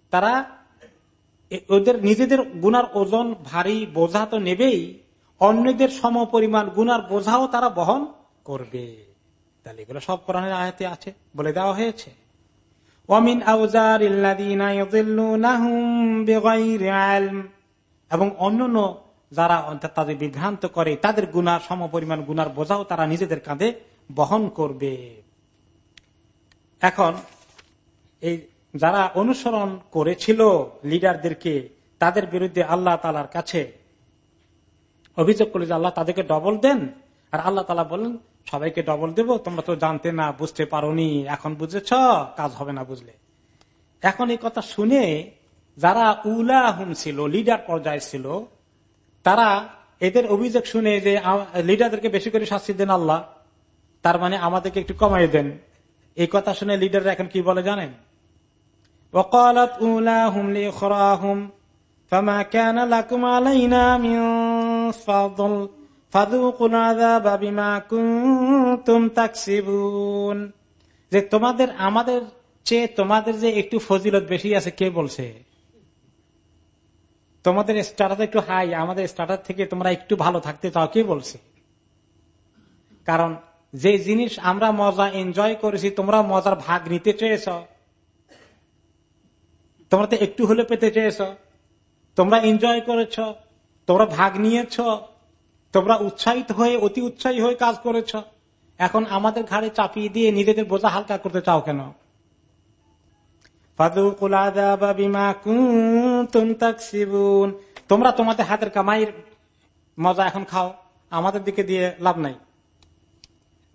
তারা ওদের নিজেদের গুনার ওজন ভারী বোঝা তো নেবেই, অন্যদের সম পরিমাণ গুনার বোঝাও তারা বহন করবে। তাহলে এগুলো সব কোরআনের আয়াতে আছে, বলে দেওয়া হয়েছে। অমিন এবং অন্যান্য যারা তাদের বিভ্রান্ত করে, তাদের গুনার সম পরিমাণ গুনার বোঝাও তারা নিজেদের কাঁধে বহন করবে। এখন, এই যারা অনুসরণ করেছিল লিডারদেরকে, তাদের বিরুদ্ধে আল্লাহ তালার কাছে অভিযোগ করলে আল্লাহ তাদেরকে ডবল দেন। আর আল্লাহ তালা বলেন সবাইকে ডবল দেব তোমরা তো জানতে না বুঝতে পারোনি এখন বুঝেছ কাজ হবে না বুঝলে এখন এই কথা শুনে যারা উলাহুম ছিল লিডার পর্যায়ে ছিল তারা এদের অভিযোগ শুনে যে লিডারদেরকে বেশি করে শাস্তি দেন আল্লাহ তার মানে আমাদেরকে একটু কমাই দেন এই কথা শুনে লিডাররা এখন কি বলে জানেন وقالت أولاهم لإخراهم فما كان لكم علينا من فضل যে তোমাদের, আমাদের চেয়ে তোমাদের যে একটু ফজিলত বেশি আছে, কে বলছে? তোমাদের স্টার্টার একটু হাই, আমাদের স্টার্টার থেকে তোমরা একটু ভালো থাকতে চাও, কে বলছে? কারণ যে জিনিস আমরা মজা এনজয় করেছি, তোমরা মজার ভাগ নিতে চেয়েছ। তোমরা তো একটু হলে পেতে চেয়েছ। তোমরা এনজয় করেছ, তোমরা ভাগ নিয়েছ। তোমরা উৎসাহিত হয়ে, অতি উৎসাহী হয়ে কাজ করেছ। এখন আমাদের ঘাড়ে চাপিয়ে দিয়ে নিজেদের বোঝা হালকা করতে চাও কেন? তোমরা তোমাদের হাতের কামাইয়ের মজা এখন খাও, আমাদের দিকে দিয়ে লাভ নাই।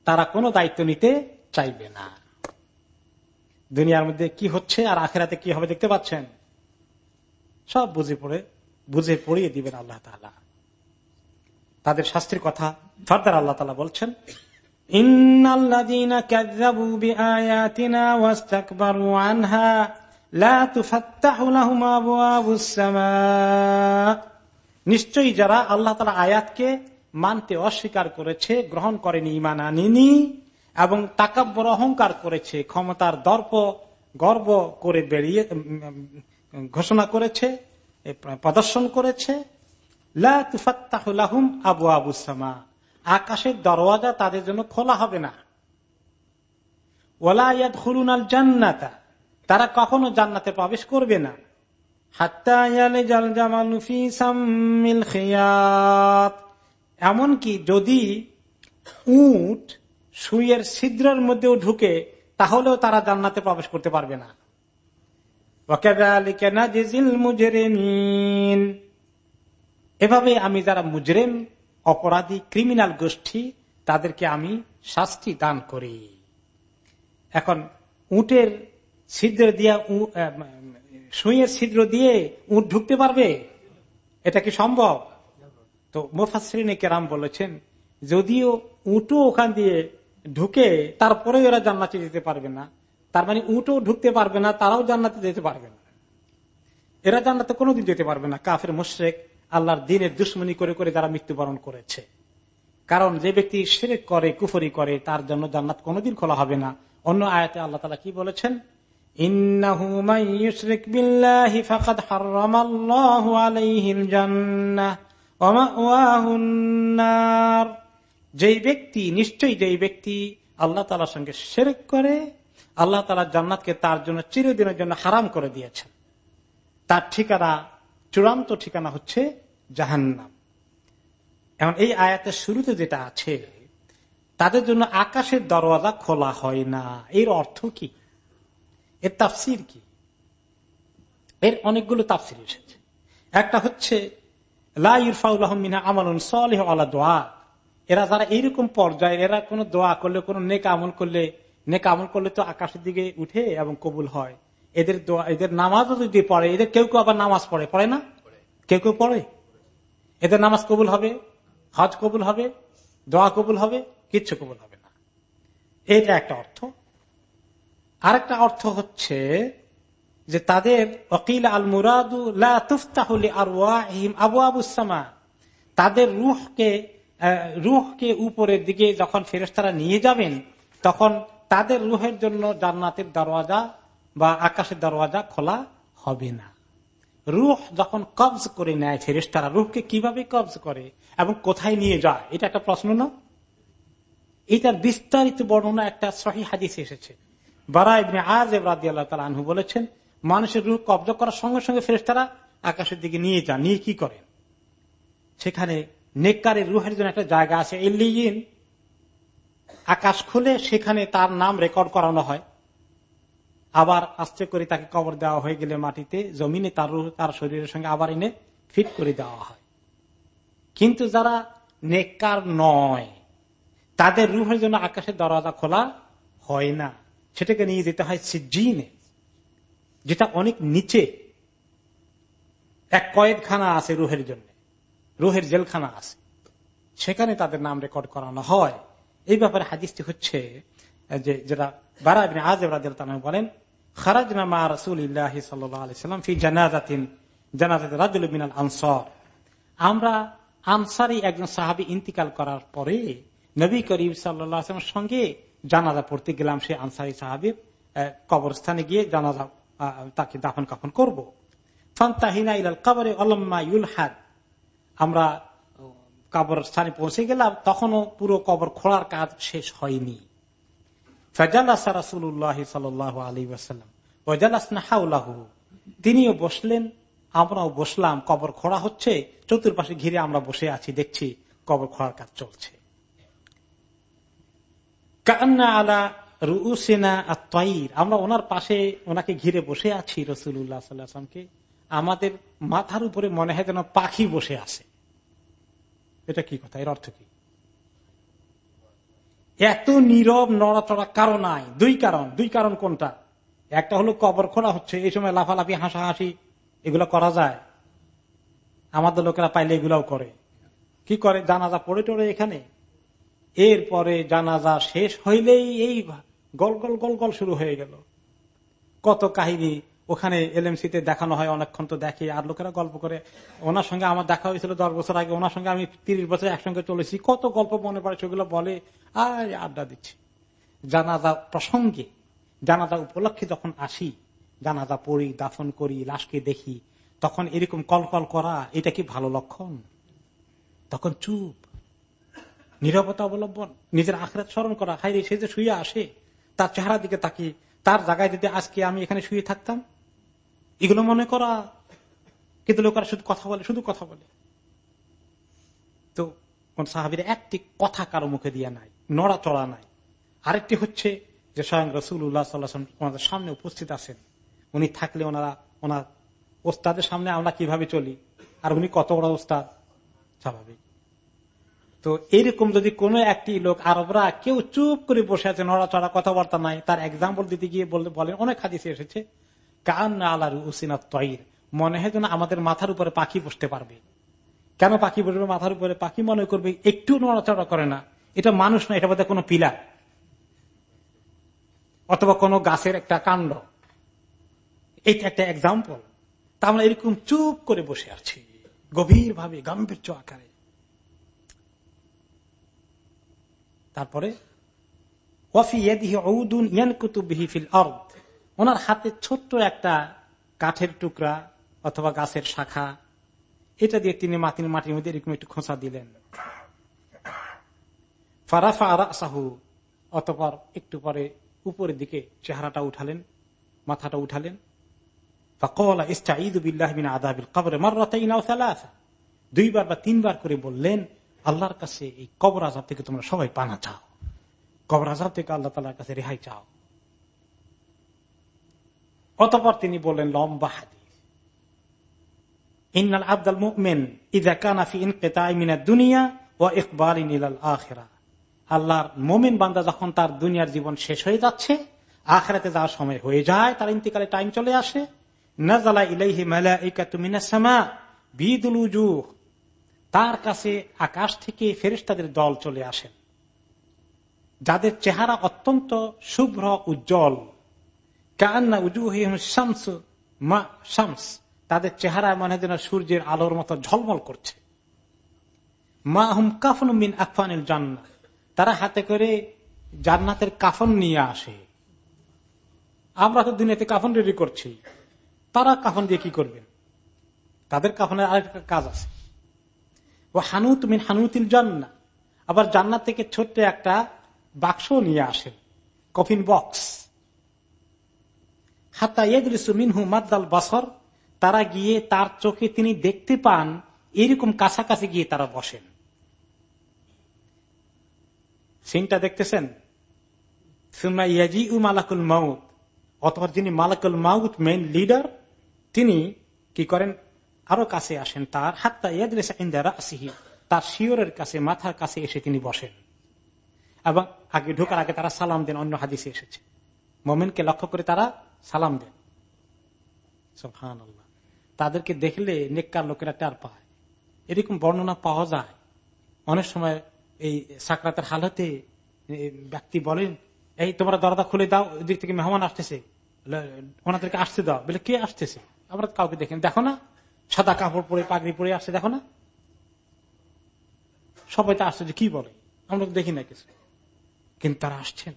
তারা কোনো দায়িত্ব নিতে চাইবে না। দুনিয়ার মধ্যে কি হচ্ছে আর আখেরাতে কি হবে দেখতে পাচ্ছেন? সব বুঝে পড়ে, বুঝে পড়িয়ে দিবেন আল্লাহ তালা তাদের শাস্তির কথা ফার্দার আল্লাহ তালা বলছেন নিশ্চয়ই যারা আল্লাহ তালা আয়াতকে মানতে অস্বীকার করেছে, গ্রহণ করেনি ইমান আনিনি, এবং তাকাব্বর অহংকার করেছে, ক্ষমতার দর্প, গর্ব করে বেরিয়ে ঘোষণা করেছে প্রদর্শন করেছে লাহুম আবু আবু সামা। আকাশের দরওয়াজা তাদের জন্য খোলা হবে না। ওলায়াত হলুন আল জান্নাতা। তারা কখনো জান্নাতে প্রবেশ করবে না। এমনকি যদি উট সুইয়ের ছিদ্রের মধ্যেও ঢুকে, তাহলেও তারা জান্নাতে প্রবেশ করতে পারবে না। এভাবে আমি যারা মুজরেম, অপরাধী, ক্রিমিনাল গোষ্ঠী, তাদেরকে আমি শাস্তি দান করি। এখন উটের ছিদ্র দিয়া সুইয়ের ছিদ্র দিয়ে উট ঢুকতে পারবে? এটা কি সম্ভব? তো মুফাসরিনে কেরাম বলেছেন, যদিও উটও ওখান দিয়ে ঢুকে তারপরে ওরা জান্নাতে যেতে পারবে না, তার মানে উটও ঢুকতে পারবে না, তারাও জান্নাতে যেতে পারবে না। এরা জান্নাতে কোনোদিন যেতে পারবে না, কাফের, মুশ্রেক আল্লাহর দিনের দুশ্মনী করে করে তারা মৃত্যুবরণ করেছে। কারণ যে ব্যক্তি সেরেক করে, কুফরি করে, তার জন্য জান্নাত কোনোদিন খোলা হবে না। অন্য আয়াতে আল্লাহ তালা কি বলেছেন? যেই ব্যক্তি, নিশ্চয়ই যেই ব্যক্তি আল্লাহ তালার সঙ্গে সেরেক করে, আল্লাহ তালা জান্নাতকে তার জন্য চিরদিনের জন্য হারাম করে দিয়েছেন। তার ঠিকানা, চূড়ান্ত ঠিকানা হচ্ছে জাহান্নাম। এখন এই আয়াতের শুরুতে যেটা আছে, তাদের জন্য আকাশের দরওয়াজা খোলা হয় না। এর অর্থ কি? এর তাফসির কি? এর অনেকগুলো তাফসির এসেছে। একটা হচ্ছে এরা যারা এইরকম পর্যায়ে, এরা কোন দোয়া করলে, কোন নেক আমল করলে, নেক আমল করলে তো আকাশের দিকে উঠে এবং কবুল হয়। এদের দোয়া, এদের নামাজও যদি পড়ে, এদের কেউ কেউ আবার নামাজ পড়ে পড়ে না? কেউ কেউ পড়ে। এদের নামাজ কবুল হবে, হজ কবুল হবে, দোয়া কবুল হবে, কিচ্ছু কবুল হবে না। এটা একটা অর্থ। আরেকটা অর্থ হচ্ছে যে তাদের অকিল আল মুরাদু লাফতাহলি আর ওয়াহিম আবু আবুসামা তাদের রুহকে রুহকে উপরের দিকে যখন ফেরেস্তারা নিয়ে যাবেন, তখন তাদের রুহের জন্য জান্নাতের দরওয়াজা বা আকাশের দরওয়াজা খোলা হবে না। রুহ যখন কবজ করে নেয় ফেরেস্তারা রুহকে কীভাবে কবজ করে এবং কোথায় নিয়ে যায়? এটা একটা প্রশ্ন না? এটার বিস্তারিত বর্ণনা একটা সহি হাদিস এসেছে। বারা ইবনে আনহু বলেছেন, মানুষের রুহ কবজ করার সঙ্গে সঙ্গে ফেরেস্তারা আকাশের দিকে নিয়ে যান। নিয়ে কি করেন? সেখানে নেককারের রুহের জন্য একটা জায়গা আছে, এলিয়িন। আকাশ খুলে সেখানে তার নাম রেকর্ড করানো হয়। আবার আস্তে করে তাকে কবর দেওয়া হয়ে গেলে মাটিতে, জমিনে তার তার শরীরের সঙ্গে আবার এনে ফিট করে দেওয়া হয়। কিন্তু যারা নেককার নয়, তাদের রুহের জন্য আকাশের দরজা খোলা হয় না। সেটাকে নিয়ে যেতে হয় সিজিনে যেটা অনেক নিচে। এক কয়েদখানা আছে রুহের জন্য, রুহের জেলখানা আছে। সেখানে তাদের নাম রেকর্ড করানো হয়। এই ব্যাপারে হাদিসটি হচ্ছে যে, যেটা সঙ্গে জানাজা পড়তে গেলাম। সে আনসারি সাহাবির কবরস্থানে গিয়ে জানাজা তাকে দাফন কাফন করব। ফান্তাহিনা ইলাল কবরে অলম্মা ইউল হাদ আমরা কবর স্থানে পৌঁছে গেলাম, তখনও পুরো কবর খোলার কাজ শেষ হয়নি। তিনিও বসলেন, আমরাও বসলাম, কবর খোড়া হচ্ছে, চতুর্পাশে ঘিরে আমরা বসে আছি, দেখছি কবর খোড়ার কাজ চলছে। কান্না আলা রুসেনা তৈর আমরা ওনার পাশে, ওনাকে ঘিরে বসে আছি রসুল্লাহ সাল্লাহামকে আমাদের মাথার উপরে মনে হয় যেন পাখি বসে আছে। এটা কি কথা? এর অর্থ কি? এত নীরব নড়াচড়া কারণ নাই। দুই কারণ। দুই কারণ কোনটা? একটা হলো কবর খোলা হচ্ছে, এই সময় লাফালাফি, হাসাহাসি, এগুলো করা যায়। আমাদের লোকেরা পাইলে এগুলাও করে। কি করে? জানাজা পড়ে টড়ে এখানে। এরপরে জানাজা শেষ হইলেই এই গল গল গল গল শুরু হয়ে গেল। কত কাহিনী ওখানে এলএমসিতে দেখানো হয়, অনেকক্ষণ তো দেখে। আর লোকেরা গল্প করে। ওনার সঙ্গে আমার দেখা হয়েছিল দশ বছর আগে। ওনার সঙ্গে আমি তিরিশ বছর একসঙ্গে চলেছি। কত গল্প মনে পড়ে, সেগুলো বলে আর আড্ডা দিচ্ছি। জানাজা প্রসঙ্গে, জানাজা উপলক্ষে যখন আসি, জানাজা পড়ি, দাফন করি, লাশকে দেখি, তখন এরকম কল কল করা, এটা কি ভালো লক্ষণ? তখন চুপ। নিরবতা অবলম্বন, নিজের আখরাত স্মরণ করা। হাই সে যে শুয়ে আসে, তার চেহারা দিকে তাকিয়ে, তার জায়গায় যদি আজকে আমি এখানে শুয়ে থাকতাম এগুলো মনে করা। কিন্তু লোকেরা শুধু কথা বলে, শুধু কথা বলে। তো কোন সাহাবির একটি কথা কারও মুখে দিয়ে নাই নড়া চড়া নাই। আরেকটি হচ্ছে যে স্বয়ং রসুল্লাহ সাল্লাম ওনাদের সামনে উপস্থিত আছেন। উনি থাকলে ওনারা, ওনার ওস্তাদের সামনে আমরা কীভাবে চলি? আর উনি কত বড় ওস্তাদ? স্বাভাবিক। তো এইরকম যদি কোনো একটি লোক, আরবরা কেউ চুপ করে বসে আছে, নড়াচড়া, কথাবার্তা নাই, তার এক্সাম্পল দিতে গিয়ে বলেন অনেক হাদিসে এসেছে। কান আলার উসিনা তৈর মনে হয় যেন আমাদের মাথার উপরে পাখি বসতে পারবে। কেন পাখি বসবে? মাথার উপরে পাখি মনে করবে, একটু নড়াচড়া করে না। এটা মানুষ না, এটা বোধহয় কোনো পিলার অথবা কোনো গাছের একটা কাণ্ড। এইটা একটা এক্সাম্পল তা আমরা এরকম চুপ করে বসে আছি গভীর ভাবে গাম্ভীর্য আকারে। তারপরে ওনার হাতে ছোট্ট একটা কাঠের টুকরা অথবা গাছের শাখা। এটা দিয়ে তিনি মাটির মাটির মধ্যে এরকম একটু খোঁচা দিলেন। ফারাফা আরা সাহু অতপর একটু পরে উপরের দিকে চেহারাটা উঠালেন, মাথাটা উঠালেন। দুইবার বা তিনবার করে বললেন, আল্লাহর কাছে এই কবর আজাব থেকে তোমরা সবাই পানা চাও। কবর আজাব থেকে আল্লাহ তালার কাছে রেহাই চাও। অতপর তিনি বললেন, লম্বা হাদিস। ইন্নাল আব্দাল মুকমেন ইদা কানাফি ইনকেতাইমিনা দুনিয়া ও ইকবাল ইনিলাল আখেরা। আল্লাহর মোমেন বান্দা যখন তার দুনিয়ার জীবন শেষ হয়ে যাচ্ছে, আখরাতে যাওয়ার সময় হয়ে যায়, তার ইন্তিকালে টাইম চলে আসে। তার কাছে আকাশ থেকে ফেরিস্তাদের দল চলে আসেন যাদের চেহারা অত্যন্ত শুভ্র, উজ্জ্বল কান্না উজু শামস মা শামস। তাদের চেহারা মনে যেন সূর্যের আলোর মতো ঝলমল করছে। মা হুম কাফন মিন আফানিল জান্না। তারা হাতে করে জান্নাতের কাফন নিয়ে আসে। আমরা তো দুনিয়াতে কাফন রেডি করছি। তারা কাফন দিয়ে কি করবেন? তাদের কাফনের আরেকটা কাজ আছে। ও হানুত মিন হানুতিল জান্না। আবার জান্নাত থেকে ছোট্ট একটা বাক্স নিয়ে আসেন কফিন বক্স। হাতা মিনহু মাদ্দাল বাসর, তারা গিয়ে তার চোখে তিনি দেখতে পান, এরকম কাছাকাছি গিয়ে তারা বসেন। সিনটা দেখতেছেন? মালাকুল মাউত, অথবা যিনি মালাকুল মাউত মেন লিডার তিনি কি করেন? আরও কাছে আসেন তার, হাত্তা ইয়াদিহি তার শিওরের কাছে, মাথার কাছে এসে তিনি বসেন। এবং আগে ঢোকার আগে তারা সালাম দেন, অন্য হাদিসে এসেছে। মোমেনকে লক্ষ্য করে তারা সালাম দেন। তাদেরকে দেখলে নেককার লোকেরা টার পায়। এরকম বর্ণনা পাওয়া যায়। অনেক সময় এই সাকরাতের হালতে ব্যক্তি বলেন এই তোমরা দরজা খুলে দাও দিক থেকে মেহমান আসতেছে। ওনাদেরকে আসতে দাও। বলে কে আসতেছে? আমরা কাউকে দেখেন দেখো না সাদা কাপড় পরে পাগড়ি পরে আসছে দেখো না। সবাই তো আসছে যে কি বলে? আমরা তো দেখি না কিছু। কিন্তু তারা আসছেন।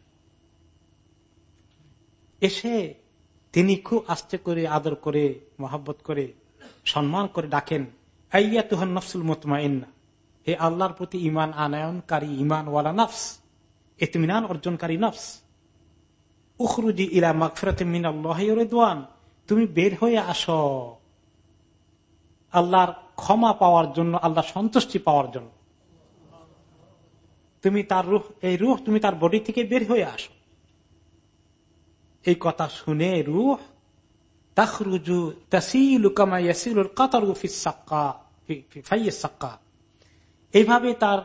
এসে তিনি খুব আস্তে করে, আদর করে, মহাব্বত করে, সম্মান করে ডাকেন আইয়া তুহান নফসুল মতমা ইন্না হে আল্লাহর প্রতি ইমান আনায়নকারী ইমান ওয়ালা নফস এতমিনান অর্জনকারী নফস। উখরুজি ইলা মাকফরাত মিন আল্লাহ তুমি বের হয়ে আস। আল্লাহর ক্ষমা পাওয়ার জন্য আল্লাহ সন্তুষ্টি পাওয়ার জন্য। তুমি তার রুহ, এই রুহ তুমি তার বডি থেকে বের হয়ে আসো। এই কথা শুনে রুহ তাহরুজু তাসিলু কামা ইয়াসিলুল কাতারু ফি সাক্কা এইভাবে তার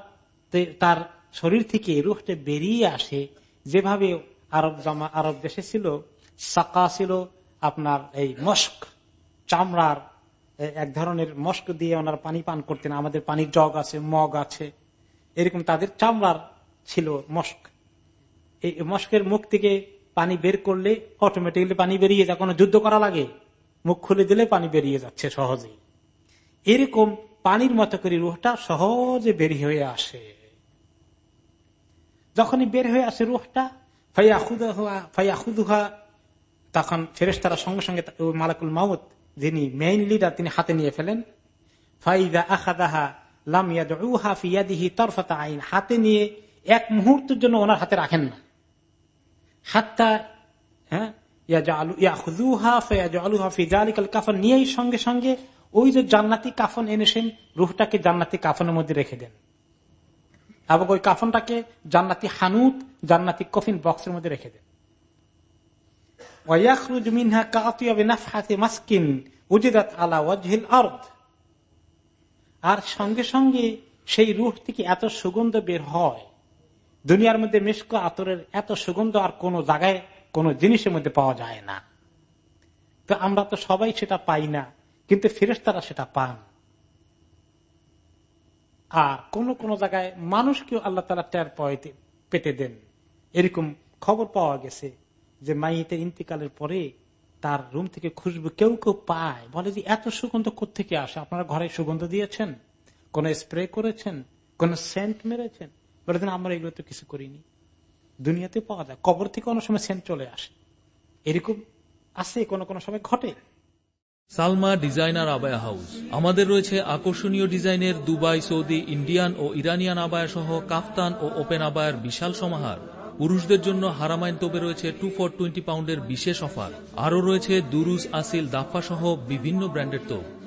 তার শরীর থেকে রুহটা বেরিয়ে আসে। যেভাবে আরব জামা, আরব দেশে ছিল সাকা ছিল আপনার এই মস্ক, চামড়ার এক ধরনের মস্ক দিয়ে ওনার পানি পান করতেন। আমাদের পানির জগ আছে, মগ আছে। এরকম তাদের চামড়ার ছিল মস্ক। এই মস্কের মুখ থেকে পানি বের করলে অটোমেটিকলি পানি বেরিয়ে যায়। কোনো যুদ্ধ করা লাগে? মুখ খুলে দিলে পানি বেরিয়ে যাচ্ছে সহজেই। এরকম পানির মতো করে রুহটা সহজে বের হয়ে আসে। যখনই বের হয়ে আসে রুহটা ফাইয়াহুদুহা তখন ফেরেস্তারা সঙ্গে সঙ্গে মালাকুল মাউত, যিনি মেইন লিডার তিনি হাতে নিয়ে ফেলেন, ফাইদা আখাদাহা ফিয়াদিহি তরফতা আইন, হাতে নিয়ে এক মুহূর্তের জন্য ওনার হাতে রাখেন না। হ্যাঁ নিয়েই সঙ্গে সঙ্গে ওই যে জান্নাতি কাফন এনেছেন রুহটাকে জান্নাতি কাফনের মধ্যে রেখে দেন। এবং ওই কাফনটাকে জান্নাতি হানুত, জান্নাতি কফিন বক্সের মধ্যে রেখে দেন। আর সঙ্গে সঙ্গে সেই রুহ থেকে এত সুগন্ধ বের হয় দুনিয়ার মধ্যে মিষ্ক আতরের এত সুগন্ধ আর কোন জায়গায়, কোন জিনিসের মধ্যে পাওয়া যায় না। তো আমরা তো সবাই সেটা পাই না, কিন্তু ফেরেস্তারা সেটা পান। আর কোন কোন জায়গায় মানুষকেও আল্লাহ তালা টের পেতে দেন। এরকম খবর পাওয়া গেছে যে মাইতে ইন্তিকালের পরে তার রুম থেকে খুশবু কেউ কেউ পায়। বলে যে, এত সুগন্ধ থেকে আসে? আপনারা ঘরে সুগন্ধ দিয়েছেন? কোন স্প্রে করেছেন? কোন সেন্ট মেরেছেন? বলে দেন আমরা এগুলো তো কিছু করিনি। দুনিয়াতে পাওয়া যায়। কবর থেকে অনেক সময় সেন্ট চলে আসে। এরকম আছে, কোনো কোনো সময় ঘটে। Salma designer abaya house. আমাদের রয়েছে আকর্ষণীয় ডিজাইনের দুবাই, সৌদি, ইন্ডিয়ান ও ইরানিয়ান আবায়া সহ কাফতান ও ওপেন আবায়ার বিশাল সমাহার। পুরুষদের জন্য হারামাইন তোপে রয়েছে টু ফর টোয়েন্টি পাউন্ডের বিশেষ অফার। আরও রয়েছে দুরুজ, আসিল, দাফা সহ বিভিন্ন ব্র্যান্ডের তোপ।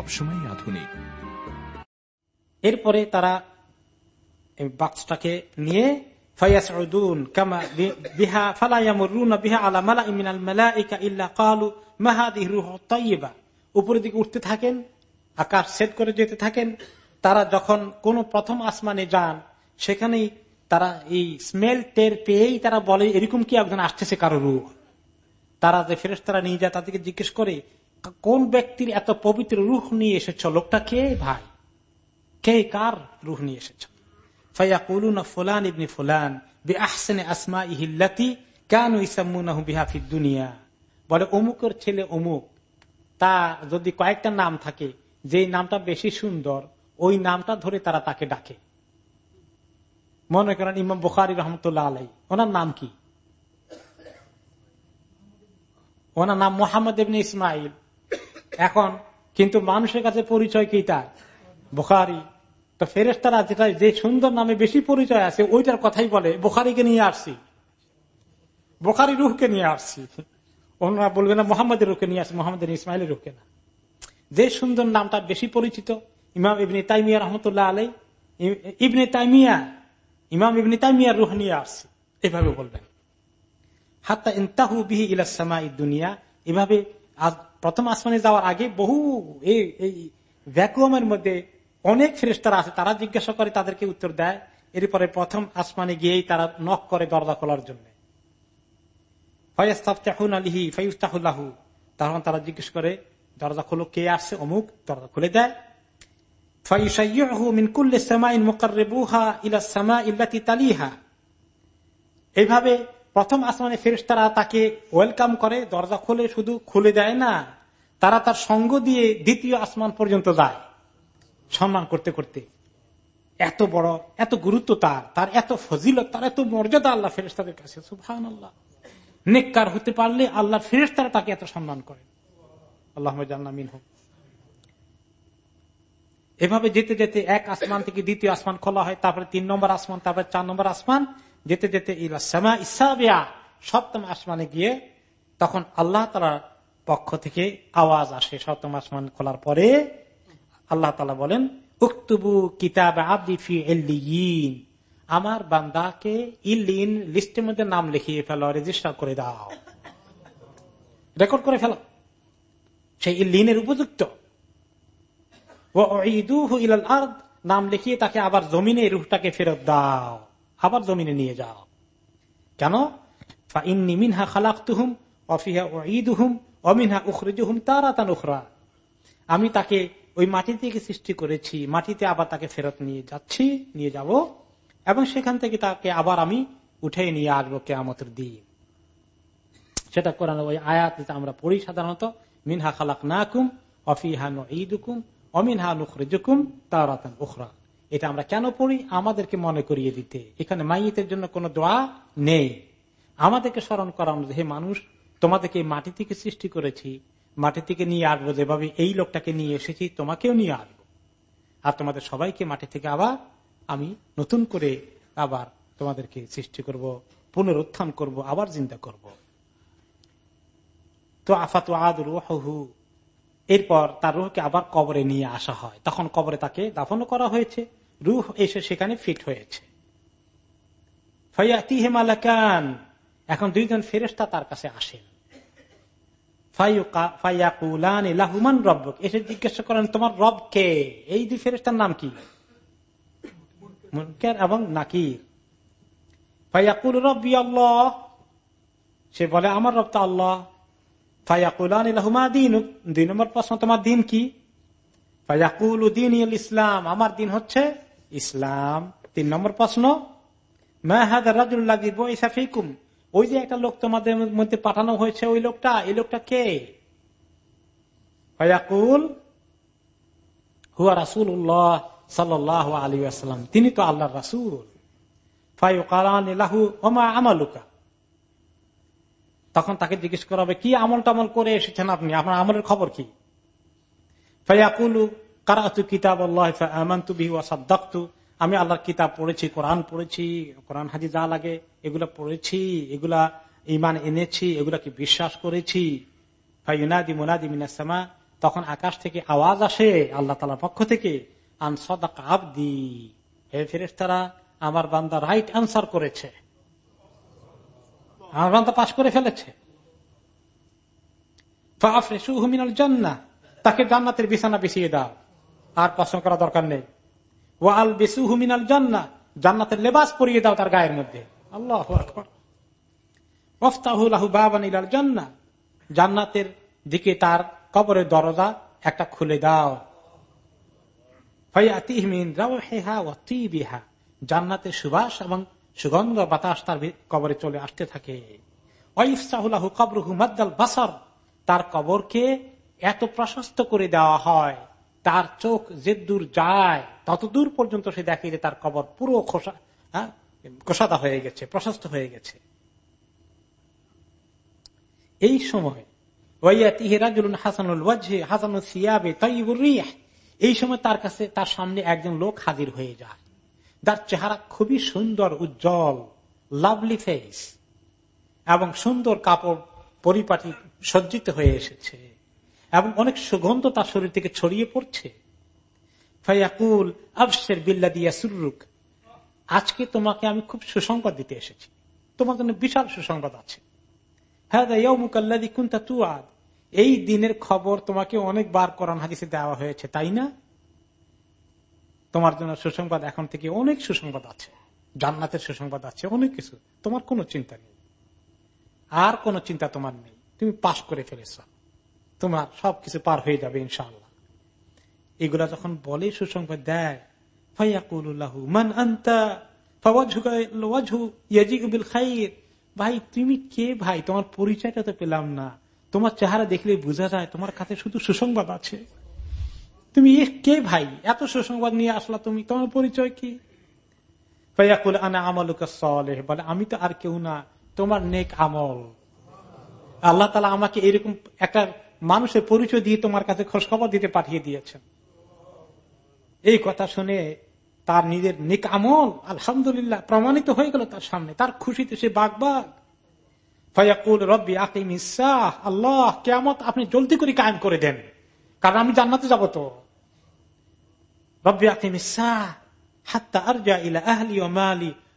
সবসময় আধুনিক। এরপরে তারা বাক্সটাকে নিয়ে উপরের দিকে উঠতে থাকেন, আকাশ সেট করে যেতে থাকেন। তারা যখন কোন প্রথম আসমানে যান, সেখানেই তারা এই স্মেল টের পেয়েই তারা বলে, এরকম কি একজন আসতেছে কারও রূপ? তারা যে ফেরেস তারা নিয়ে যায়, তাদেরকে জিজ্ঞেস করে কোন ব্যক্তির এত পবিত্র রুখ নিয়ে এসেছ? লোকটা কে? ভাই। কে কার রুখ নিয়ে এসেছ? যদি কয়েকটা নাম থাকে নামটা বেশি সুন্দর, ওই নামটা ধরে তারা তাকে ডাকে। মনে করেন ইমাম বুখারি রহমতুল্লাহ ওনার নাম কি? ওনার নাম মোহাম্মদ ইবনে ইসমাইল এখন, কিন্তু মানুষের কাছে পরিচয় কি তার? বোখারি। তো ফেরেস্তারা যেটা যে সুন্দর নামে বেশি পরিচয় আছে, ওইটার কথাই বলে, বোখারিকে নিয়ে আসছি। বোখারি রুহকে নিয়ে আসছি। ওনারা বলবে না, মোহাম্মদের রুখে নিয়ে আসছে মোহাম্মদ ইসমাইলের রুখে না। যে সুন্দর নামটা বেশি পরিচিত, ইমাম ইবনে তাইমিয়া রহমতুল্লাহ আলাই ইবনে তাইমিয়া, ইমাম ইবনে তাইমিয়ার রুহ নিয়ে আসছে। এভাবে বলবেন। হাত্তা ইন্তাহু বিহি ইলাসমা দুনিয়া, এভাবে প্রথম আসমানে যাওয়ার আগে বহু এই ভ্যাকুয়ামের মধ্যে অনেক ফেরেস্তারা আছে, তারা জিজ্ঞাসা করে, তাদেরকে উত্তর দেয়। এরপরে প্রথম আসমানে গিয়েই তারা নখ করে দরজা খোলার জন্য। তখন তারা জিজ্ঞেস করে, দরজা খোলো, কে আসছে? অমুক, দরজা খুলে দেয়। এইভাবে প্রথম আসমানে ফেরিস্তারা তাকে ওয়েলকাম করে, দরজা খুলে, শুধু খুলে দেয় না, তারা তার সঙ্গ দিয়ে দ্বিতীয় আসমান পর্যন্ত যায় সম্মান করতে করতে। এত বড়, এত গুরুত্ব তার তার এত ফজিলত, তার এত মর্যাদা আল্লাহ ফেরেস্তাদের কাছে সুফান আল্লাহ নেককার হতে পারলে আল্লাহ ফেরেস্তারা তাকে এত সম্মান করে। আল্লাহ জান্নামিন হোক এভাবে যেতে যেতে এক আসমান থেকে দ্বিতীয় আসমান খোলা হয়, তারপরে তিন নম্বর আসমান, তারপরে চার নম্বর আসমান যেতে যেতে ইলাসমা ইসাবিয়া, সপ্তম আসমানে গিয়ে তখন আল্লাহ তালার পক্ষ থেকে আওয়াজ আসে সপ্তম আসমান খোলার পরে। আল্লাহ তালা বলেন, উক্তুবু কিতাব আবদিফি এল্লিয়িন আমার বান্দাকে ইলিন লিস্টের মধ্যে নাম লিখিয়ে ফেলো, রেজিস্টার করে দাও। রেকর্ড করে ফেলো। সেই ইলিনের উপযুক্ত। ও নাম লিখিয়ে তাকে আবার জমিনে রুহটাকে ফেরত দাও। আবার জমিনে নিয়ে যাও। কেন? মিনহা খালাক তুহুম অফিহা ঈদুহুম অমিনহা উখরিজুহুম তারা তান উখরা। আমি তাকে ওই মাটি থেকে সৃষ্টি করেছি, মাটিতে আবার তাকে ফেরত নিয়ে যাচ্ছি, নিয়ে যাব, এবং সেখান থেকে তাকে আবার আমি উঠে নিয়ে আসব কেয়ামতের দিন। সেটা কোরআন ওই আয়াত আমরা পড়ি সাধারণত, মিনহা খালাক নাকুম অফিহা ঈদুকুম অমিনহা নুখরিজুকুম তারাতান উখরা। এটা আমরা কেন পড়ি? আমাদেরকে মনে করিয়ে দিতে। এখানে মাইয়েতের জন্য কোনো দোয়া নেই। আমাদেরকে স্মরণ করা হে মানুষ, তোমাদেরকে মাটি থেকে সৃষ্টি করেছি। মাটি থেকে নিয়ে আসব, যেভাবে এই লোকটাকে নিয়ে এসেছি, তোমাকেও নিয়ে আসব। আর তোমাদের সবাইকে মাটি থেকে আবার আমি নতুন করে আবার তোমাদেরকে সৃষ্টি করব, পুনরুত্থান করব, আবার চিন্তা করব। তো আফাত আদ রুহু এরপর তার রুহকে আবার কবরে নিয়ে আসা হয়। তখন কবরে তাকে দাফনও করা হয়েছে। রুহ এসে সেখানে ফিট হয়েছে। ফয়াতিহেমালাকান এখন দুইজন ফেরেস্তা তার কাছে আসেন। এসে করেন, তোমার রব কে? এই দুই ফেরেস্তার নাম কি? এবং ফাইয়াকুল রব্বি আল্লাহ। সে বলে, আমার রব তো আল্লাহ। ফাইয়াকুলান লাহুমা দিন। দুই নম্বর প্রশ্ন, তোমার দিন কি? ফাইয়াকুল দিন ইসলাম, আমার দিন হচ্ছে ইসলাম, তিন নম্বর প্রশ্ন মাহাদ রাজুল্লাহ ফিকুম? ওই যে একটা লোক তোমাদের মধ্যে পাঠানো হয়েছে, ওই লোকটা, এই লোকটা কে? ফয়াকুল, হুয়া রাসুল উল্লাহ সাল্লাহ আলী আসসালাম তিনি তো আল্লাহ রাসুল। আমালুকা? তখন তাকে জিজ্ঞেস করা হবে, কি আমল টামল করে এসেছেন আপনি? আপনার আমলের খবর কি? ফাইয়াকুলু কারাতু কিতাব আল্লাহ আমান্তু বিহু সাদ্দাক্তু আমি আল্লাহর কিতাব পড়েছি, কোরআন পড়েছি, কোরআন হাজি যা লাগে এগুলা পড়েছি, এগুলা ইমান এনেছি এগুলাকে বিশ্বাস করেছি। ফাইনাদি মোনাদি মিনাসমা তখন আকাশ থেকে আওয়াজ আসে আল্লাহ তালার পক্ষ থেকে আবদি। হে ফেরেস তারা আমার বান্দা রাইট আনসার করেছে। আমার বান্দা পাশ করে ফেলেছে। তাকে জান্নাতের বিছানা বিছিয়ে দাও। আর পছন্দ করা দরকার নেই। ওয়াল বেসু হুমিনাল জান্না জান্নাতের লেবাস পরিয়ে দাও তার গায়ের মধ্যে। আল্লাহ জান্না জান্নাতের দিকে তার কবরের দরজা একটা খুলে দাও। জান্নাতের সুবাস এবং সুগন্ধ বাতাস তার কবরে চলে আসতে থাকে। বাসর, তার কবরকে এত প্রশস্ত করে দেওয়া হয়। তার চোখ যে দূর যায় তত দূর পর্যন্ত সে দেখে যে তার কবর পুরো খোসা হ্যাঁ কোষাদা হয়ে গেছে, প্রশস্ত হয়ে গেছে। এই সময় এই সময় তার কাছে, তার সামনে একজন লোক হাজির হয়ে যায়। যার চেহারা খুবই সুন্দর, উজ্জ্বল লাভলি ফেস এবং সুন্দর কাপড় পরিপাটি সজ্জিত হয়ে এসেছে। এবং অনেক সুগন্ধ তার শরীর থেকে ছড়িয়ে পড়ছে। ফাইয়াকুল আবসের বিল্লা দিয়া সুরুক আজকে তোমাকে আমি খুব সুসংবাদ দিতে এসেছি। তোমার জন্য বিশাল সুসংবাদ আছে। হ্যাঁ এই দিনের খবর তোমাকে অনেকবার কোরআন হাদিসে দেওয়া হয়েছে, তাই না? তোমার জন্য সুসংবাদ এখন থেকে অনেক সুসংবাদ আছে। জান্নাতের সুসংবাদ আছে, অনেক কিছু। তোমার কোনো চিন্তা নেই। আর কোন চিন্তা তোমার নেই। তুমি পাশ করে ফেলেছ। তোমার সবকিছু পার হয়ে যাবে, ইনশাআল্লাহ। এগুলা যখন বলে, সুসংবাদ দেয় ভাই, তুমি কে ভাই? তোমার পরিচয়টা তো পেলাম না। তোমার চেহারা দেখলে বোঝা যায়, তোমার কাছে শুধু সুসংবাদ আছে। তুমি কে ভাই? এত সুসংবাদ নিয়ে আসলা তুমি, তোমার পরিচয় কি? ফয়াকুল আনা আমলুকা সলে বলে, আমি তো আর কেউ না, তোমার নেক আমল। আল্লাহ তালা আমাকে এরকম একটা মানুষের পরিচয় দিয়ে তোমার কাছে খোঁজ খবর দিতে পাঠিয়ে দিয়েছেন। এই কথা শুনে তার নিজের নিক আমল, আলহামদুলিল্লাহ, প্রমাণিত হয়ে গেল তার সামনে। তার খুশিতে সে বাঘ ফয়াকুল রব্বি আকিম ইসাহ। আল্লাহ কেমত আপনি জলদি করে কায়েম করে দেন। কারণ আমি জান্নাতে যাব তো। রব্বি আকিম ইসাহ।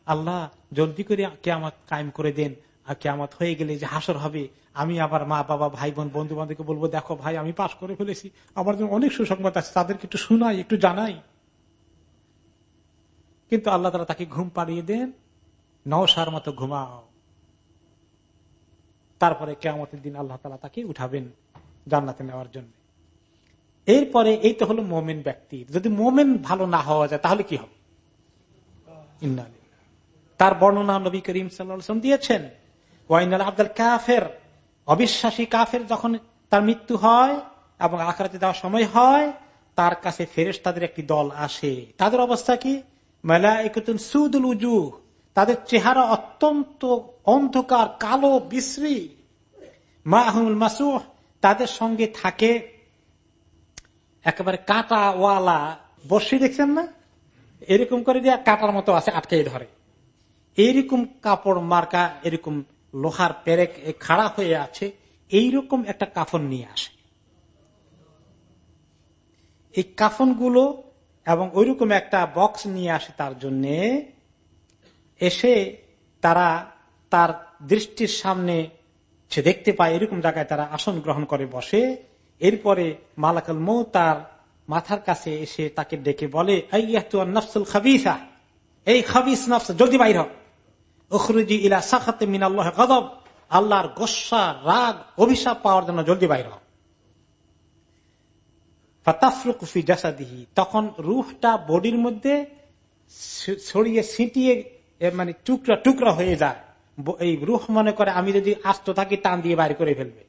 আল্লাহ, জলদি করে কেয়ামত কায়েম করে দেন। আর কেয়ামত হয়ে গেলে যে হাসর হবে আমি আবার মা, বাবা, ভাই, বোন বন্ধু বান্ধবকে বলব, দেখো ভাই, আমি পাশ করে ফেলেছি। আমার জন্য অনেক সুসংবাদ আছে, তাদেরকে একটু শোনাই, একটু জানাই। কিন্তু আল্লাহ তারা তাকে ঘুম পাড়িয়ে দেন নওসার মতো ঘুমাও। তারপরে কেয়ামতের দিন আল্লাহ তালা তাকে উঠাবেন জান্নাতে নেওয়ার জন্য। এরপরে এই তো হলো মোমেন ব্যক্তি। যদি মোমেন ভালো না হওয়া যায়, তাহলে কি হবে? তার বর্ণনা নবী করিম সাল্লাম দিয়েছেন ওয়াইনাল আব্দুল কাফের। অবিশ্বাসী কাফের যখন তার মৃত্যু হয় এবং আখড়াতে দেওয়ার সময় হয়, তার কাছে ফেরেস তাদের একটি দল আসে। তাদের অবস্থা কি? মেলা একতুন সুদুল উজু তাদের চেহারা অত্যন্ত অন্ধকার, কালো, বিশ্রী। মা আহমুল মাসুহ তাদের সঙ্গে থাকে একেবারে কাটা ওয়ালা বসি দেখছেন না? এরকম করে দিয়ে কাটার মতো আছে, আটকে ধরে। এইরকম কাপড় মার্কা, এরকম লোহার পেরেক খাড়া হয়ে আছে, এইরকম একটা কাফন নিয়ে আসে। এই কাফনগুলো এবং ওইরকম একটা বক্স নিয়ে আসে তার জন্য, এসে তারা তার দৃষ্টির সামনে সে দেখতে পায়, এরকম জায়গায় তারা আসন গ্রহণ করে বসে। এরপরে মালাকাল মৌ তার মাথার কাছে এসে তাকে ডেকে বলে নফসুল খাবিসা, এই খাবিস নফস জলদি বাইর হখরুজি ইলা সাখাতে মিনাল্লাহ গদব। আল্লাহর গোসা, রাগ, অভিশাপ পাওয়ার জন্য জলদি বাইর ফাতাফরুকুফি জাসাদিহি। তখন রুহটা বডির মধ্যে ছড়িয়ে ছিটিয়ে মানে টুকরা টুকরা হয়ে যায়। এই রুহ মনে করে আমি যদি আস্ত থাকি, টান দিয়ে বাইর করে ফেলবে।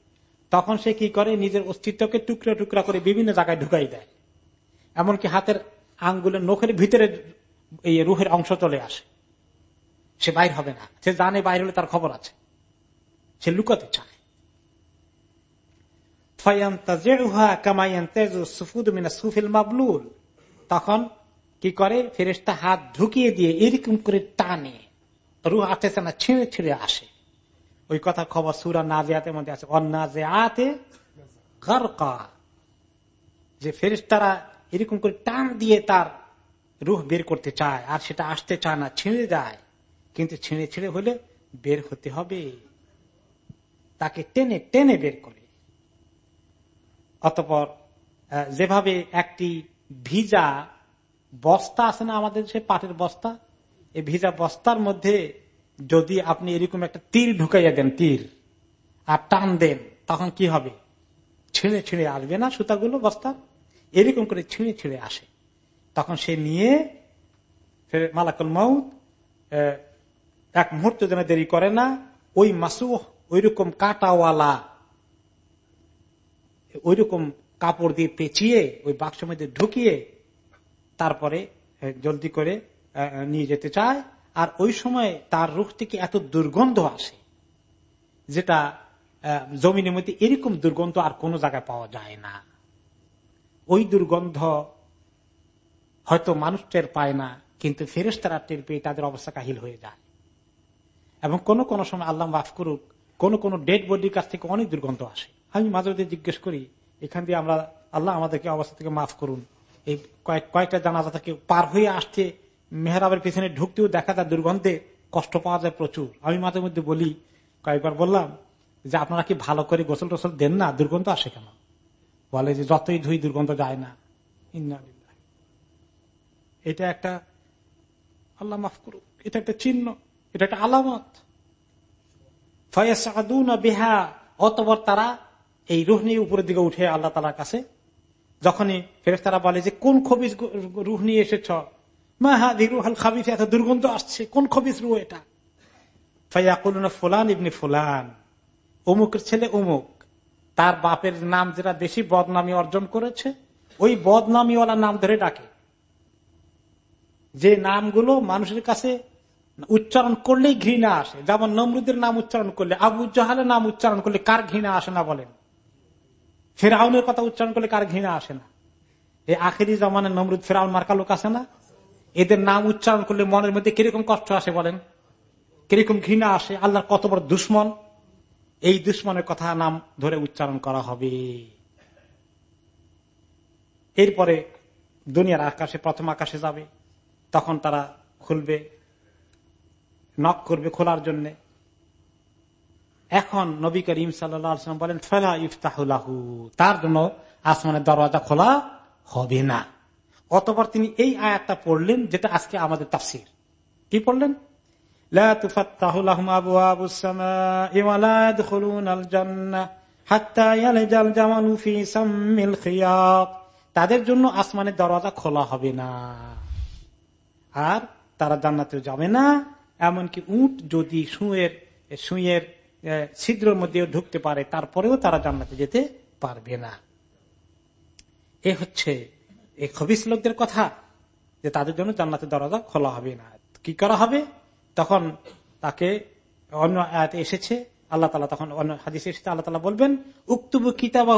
তখন সে কি করে? নিজের অস্তিত্বকে টুকরা টুকরা করে বিভিন্ন জায়গায় ঢুকাই দেয়। এমনকি হাতের আঙ্গুলের নখের ভিতরে এই রুহের অংশ চলে আসে। সে বাইর হবে না। সে জানে বাইর হলে তার খবর আছে। সে লুকাতে চায়। তখন কি করে? ফেরেস্তা হাত ঢুকিয়ে দিয়ে এরকম করে টানে। রুহ আসতেছে না, ছিঁড়ে ছিঁড়ে আসে। ওই কথা খবর সুরা নাজিয়াতের মধ্যে আছে। অন্নাজে আতে যে ফেরিস্তারা এরকম করে টান দিয়ে তার রুহ বের করতে চায়। আর সেটা আসতে চায় না, ছিঁড়ে যায়। কিন্তু ছিঁড়ে ছিঁড়ে হলে বের হতে হবে। তাকে টেনে টেনে বের করে। অতপর যেভাবে একটি ভিজা বস্তা আছে না আমাদের সে পাটের বস্তা, এই ভিজা বস্তার মধ্যে যদি আপনি এরকম একটা তীর ঢুকাইয়া দেন, তীর, আর টান দেন, তখন কি হবে? ছিঁড়ে ছিঁড়ে আসবে না সুতাগুলো বস্তা? এরকম করে ছিঁড়ে ছিঁড়ে আসে। তখন সে নিয়ে মালাকুল মাউদ এক মুহূর্ত যেন দেরি করে না, ওই মাসু ওই রকম কাটাওয়ালা ওই রকম কাপড় দিয়ে পেঁচিয়ে, ওই বাক্স মধ্যে ঢুকিয়ে, তারপরে জলদি করে নিয়ে যেতে চায়, আর ওই সময় তার রুখ থেকে এত দুর্গন্ধ আসে, যেটা জমিনের মধ্যে এরকম দুর্গন্ধ আর কোনো জায়গায় পাওয়া যায় না। ওই দুর্গন্ধ হয়তো মানুষ টের পায় না, কিন্তু ফেরেস তারা টের পেয়ে তাদের অবস্থা কাহিল হয়ে যায়। এবং কোন কোন সময় আল্লাহ মাফ করুক, কোন কোন ডেড বডির কাছ থেকে অনেক দুর্গন্ধ আসে। আমি মাঝে জিজ্ঞেস করি, এখান দিয়ে আমরা, আল্লাহ আমাদেরকে অবস্থা থেকে মাফ করুন। এই কয়েক, কয়েকটা জানাজা থেকে পার হয়ে আসতে মেহরাবের পিছনে ঢুকতেও দেখা যায় দুর্গন্ধে কষ্ট পাওয়া যায় প্রচুর। আমি মাঝে মধ্যে বলি, কয়েকবার বললাম যে, আপনারা কি ভালো করে গোসল টোসল দেন না? দুর্গন্ধ আসে কেন? বলে যে, যতই ধুই দুর্গন্ধ যায় না। এটা একটা, আল্লাহ মাফ করুক, এটা একটা চিহ্ন। এটা একটা আলামত। বেহা অতবর তারা এই রুহ নিয়ে উপরের দিকে উঠে আল্লাহ তালার কাছে। যখনই ফেরেস তারা বলে যে, কোন খবিস রুহ নিয়ে এসেছ? মা হা এত দুর্গন্ধ আসছে, কোন খবিস রুহ এটা? ফুলান ইবনি ফুলান অমুকের ছেলে অমুক। তার বাপের নাম যেটা বেশি বদনামি অর্জন করেছে, ওই বদনামিওয়ালা নাম ধরে ডাকে। যে নামগুলো মানুষের কাছে উচ্চারণ করলেই ঘৃণা আসে। যেমন নমরুদের নাম উচ্চারণ করলে, আবু জাহালের নাম উচ্চারণ করলে কার ঘৃণা আসে না বলেন? ফেরাউনের কথা উচ্চারণ করলে কার ঘৃণা আসে না? এই আখেরি জমানের নমরুদ, ফেরাউন মার্কা লোক আছে না? এদের নাম উচ্চারণ করলে মনের মধ্যে কীরকম কষ্ট আসে বলেন? কীরকম ঘৃণা আসে? আল্লাহর কত বড় দুশ্মন? এই দুশ্মনের কথা নাম ধরে উচ্চারণ করা হবে। এরপরে দুনিয়ার আকাশে, প্রথম আকাশে যাবে। তখন তারা খুলবে। নক করবে খোলার জন্য। এখন নবী করিম সাল্লাম বলেন, ফেলা ইফতাহুল্লাহু তার জন্য আসমানের দরওয়াজা খোলা হবে না। অতবার তিনি এই আয়াতটা পড়লেন, যেটা আজকে আমাদের তাফসির। কি পড়লেন? তাদের জন্য আসমানের দরওয়াজা খোলা হবে না। আর তারা জান্নাতে যাবে না এমনকি উট যদি সুয়ের সুয়ের ছিদ্রের মধ্যে ঢুকতে পারে, তারপরেও তারা জান্নাতে যেতে পারবে না। এ হচ্ছে এই খবিস লোকদের কথা, যে তাদের জন্য জান্নাতের দরজা খোলা হবে না। কি করা হবে? তখন তাকে অন্য এসেছে, আল্লাহ তালা তখন অন্য হাদিস এসেছে, আল্লাহ তালা বলবেন, উক্তুবু কিতাবা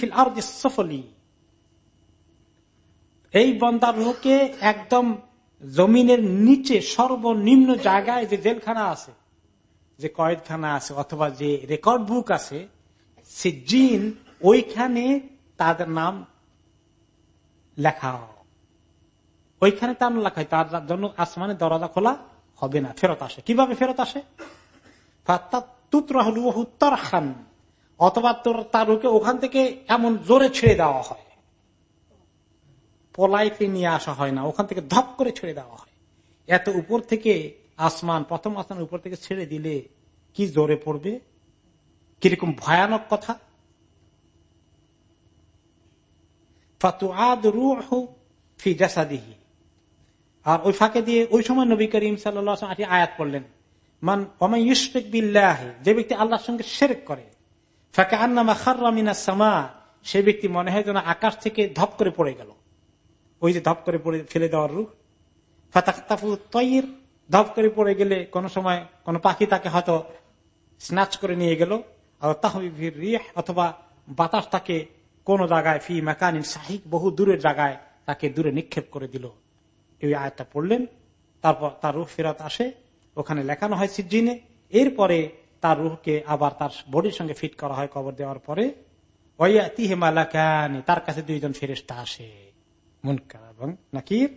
ফিল আর সফলি। এই বন্দার লোকে একদম জমিনের নিচে সর্বনিম্ন জায়গায় যে জেলখানা আছে, যে কয়েদখানা আছে, অথবা যে রেকর্ড বুক আছে, সে জিন ওইখানে তাদের নাম লেখা ওইখানে তার লেখা তার জন্য আসমানে দরজা খোলা হবে না, ফেরত আসে। কীভাবে ফেরত আসে? উত্তর খান অথবা তোর তার ওখান থেকে এমন জোরে ছেড়ে দেওয়া হয়। পলাইতে নিয়ে আসা হয় না। ওখান থেকে ধপ করে ছেড়ে দেওয়া হয়। এত উপর থেকে আসমান, প্রথম আসমান উপর থেকে ছেড়ে দিলে কি জোরে পড়বে? কীরকম ভয়ানক কথা? আর ওই ফাঁকে দিয়ে ওই সময় নবী করিম সাল্লাহ আয়াত করলেন মান ইউসফিক বিল্লাহ, যে ব্যক্তি আল্লাহর সঙ্গে সেরেক করে ফাঁকে আন্নামা খার্রামিনা সামা, সে ব্যক্তি মনে হয় যেন আকাশ থেকে ধপ করে পড়ে গেল। ওই যে ধপ করে পড়ে ফেলে দেওয়ার রূপ। ফাতাকতাফু তৈর, ধপ করে পড়ে গেলে কোন সময় কোন পাখি তাকে হয়তো স্নাচ করে নিয়ে গেল। অথবা বাতাস তাকে কোন জায়গায়, ফি মেকানিন সাহিক বহু দূরের জায়গায় তাকে দূরে নিক্ষেপ করে দিল। এই আয়টা পড়লেন, তারপর তার রুহ ফেরত আসে। ওখানে লেখানো হয় সিজিনে এরপরে তার রুহকে আবার তার বডির সঙ্গে ফিট করা হয় কবর দেওয়ার পরে। তার কাছে দুইজন ফেরেস্তা আসে। মুনকার এবং নাকির।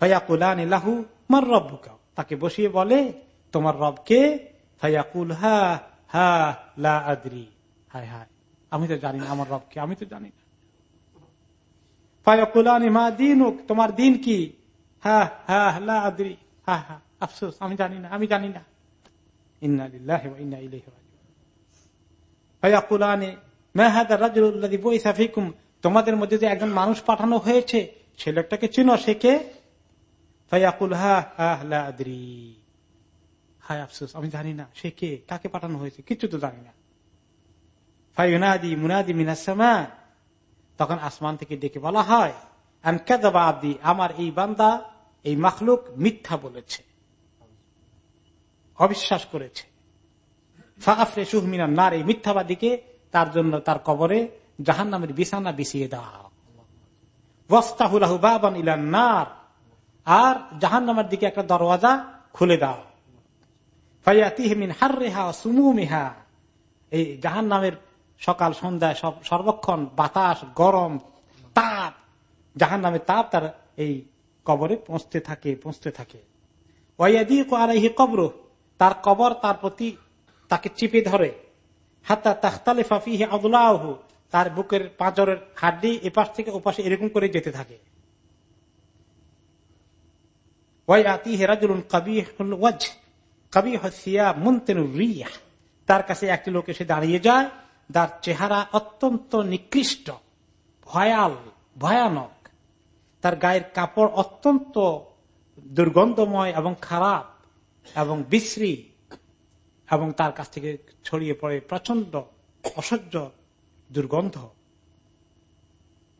ফাইয়াকুলানি লাহু মার রব্বুকা তাকে বসিয়ে বলে, তোমার রবকে? ফাইয়াকুল হা হা, লা আদরি। হায় হায়, আমি তো জানি না আমার রবকে, আমি তো জানি না। ফায়াকুলানি মা দিন তোমার দিন কি? হা হা, লা আদরি। হা হা, আফসোস, আমি জানি না, আমি জানি না। ইন্না লিল্লাহি ওয়া ইন্না ইলাইহি রাজিউন। ফায়াকুলানি, মা হাদা রাজুল আল্লাযী বুইসা ফিকুম? তোমাদের মধ্যে যে একজন মানুষ পাঠানো হয়েছে, সে লোকটাকে চিনো, সে কে? ফায়াকুল, হা আদরি। হায় আফসোস, আমি জানি না, সে কে? কাকে পাঠানো হয়েছে? কিছু তো জানি না। ফাইনাদি মুনাদি মিনাসমা তখন আসমান থেকে ডেকে বলা হয় আমার এই বান্দা, এই মাখলুক মিথ্যা বলেছে। অবিশ্বাস করেছে। ফাফরে সুহমিনা নার, এই মিথ্যাবাদীকে তার জন্য তার কবরে জাহান নামের বিছানা বিছিয়ে দাও। বস্তাহুলাহু বাবান ইলান নার। আর জাহান নামের দিকে একটা দরওয়াজা খুলে দাও। হার রেহা সুমুমিহা। এই জাহান নামের সকাল সন্ধ্যায় সব সর্বক্ষণ বাতাস, গরম, তাপ। জাহান নামের তাপ তার এই কবরে পৌঁছতে থাকে পৌঁছতে থাকে। কবর। তার কবর তার প্রতি তাকে চিপে ধরে। হাত্তা তাখতালে ফাফিহে আদুল্লাহ তার বুকের পাঁচরের হাড্ডি এপাশ থেকে ওপাশে এরকম করে যেতে থাকে। তার কাছে একটি লোক এসে দাঁড়িয়ে যায়, তার চেহারা অত্যন্ত নিকৃষ্ট, ভয়াল, ভয়ানক। তার গায়ের কাপড় অত্যন্ত দুর্গন্ধময় এবং খারাপ এবং বিশ্রী এবং তার কাছ থেকে ছড়িয়ে পড়ে প্রচণ্ড অসহ্য দুর্গন্ধ।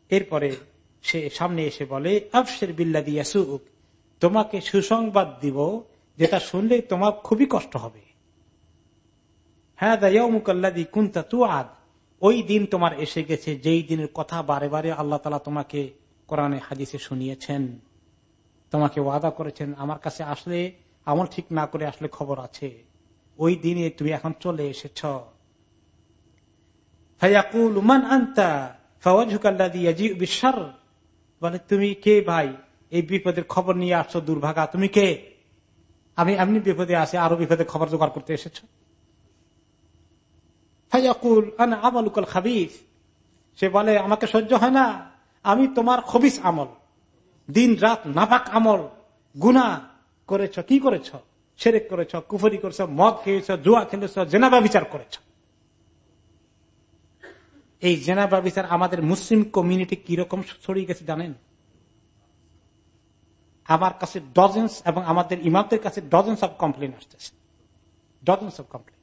এরপরে সে সামনে এসে বলে আফসের বিল্লা দিয়াসুক তোমাকে সুসংবাদ দিব যেটা শুনলে তোমার খুবই কষ্ট হবে। হ্যাঁ দায়ামুকাল্লাদি কুন্তা তু আদ ওই দিন তোমার এসে গেছে যেই দিনের কথা বারে বারে আল্লাহ তালা তোমাকে কোরআনে হাদিসে শুনিয়েছেন। তোমাকে ওয়াদা করেছেন, আমার কাছে আসলে, আমল ঠিক না করে আসলে খবর আছে। ওই দিনে তুমি এখন চলে এসেছ। ফায়াকুল উমান আন্তা ফওয়াজুকাল্লাহ বলে, তুমি কে ভাই? এই বিপদের খবর নিয়ে আসছো দুর্ভাগা, তুমি কে? আমি এমনি বিপদে আসে আরও বিপদের খবর জোগাড় করতে এসেছ। ফাইয়াকুল আমালুকাল খাবিস? সে বলে, আমাকে সহ্য হয় না। আমি তোমার খবিস আমল। দিন রাত নাপাক আমল। গুনা করেছ, কি করেছ? সেরেক করেছ, কুফরি করেছ, মদ খেয়েছ, জুয়া খেলেছ জেনাবা বিচার করেছ। এই জেনাবা বিচার আমাদের মুসলিম কমিউনিটি কীরকম ছড়িয়ে গেছে জানেন? আমার কাছে ডজেন্স এবং আমাদের ইমামদের কাছে ডজেন্স অব কমপ্লেন আসতেছে ডজেন্স অব কমপ্লেন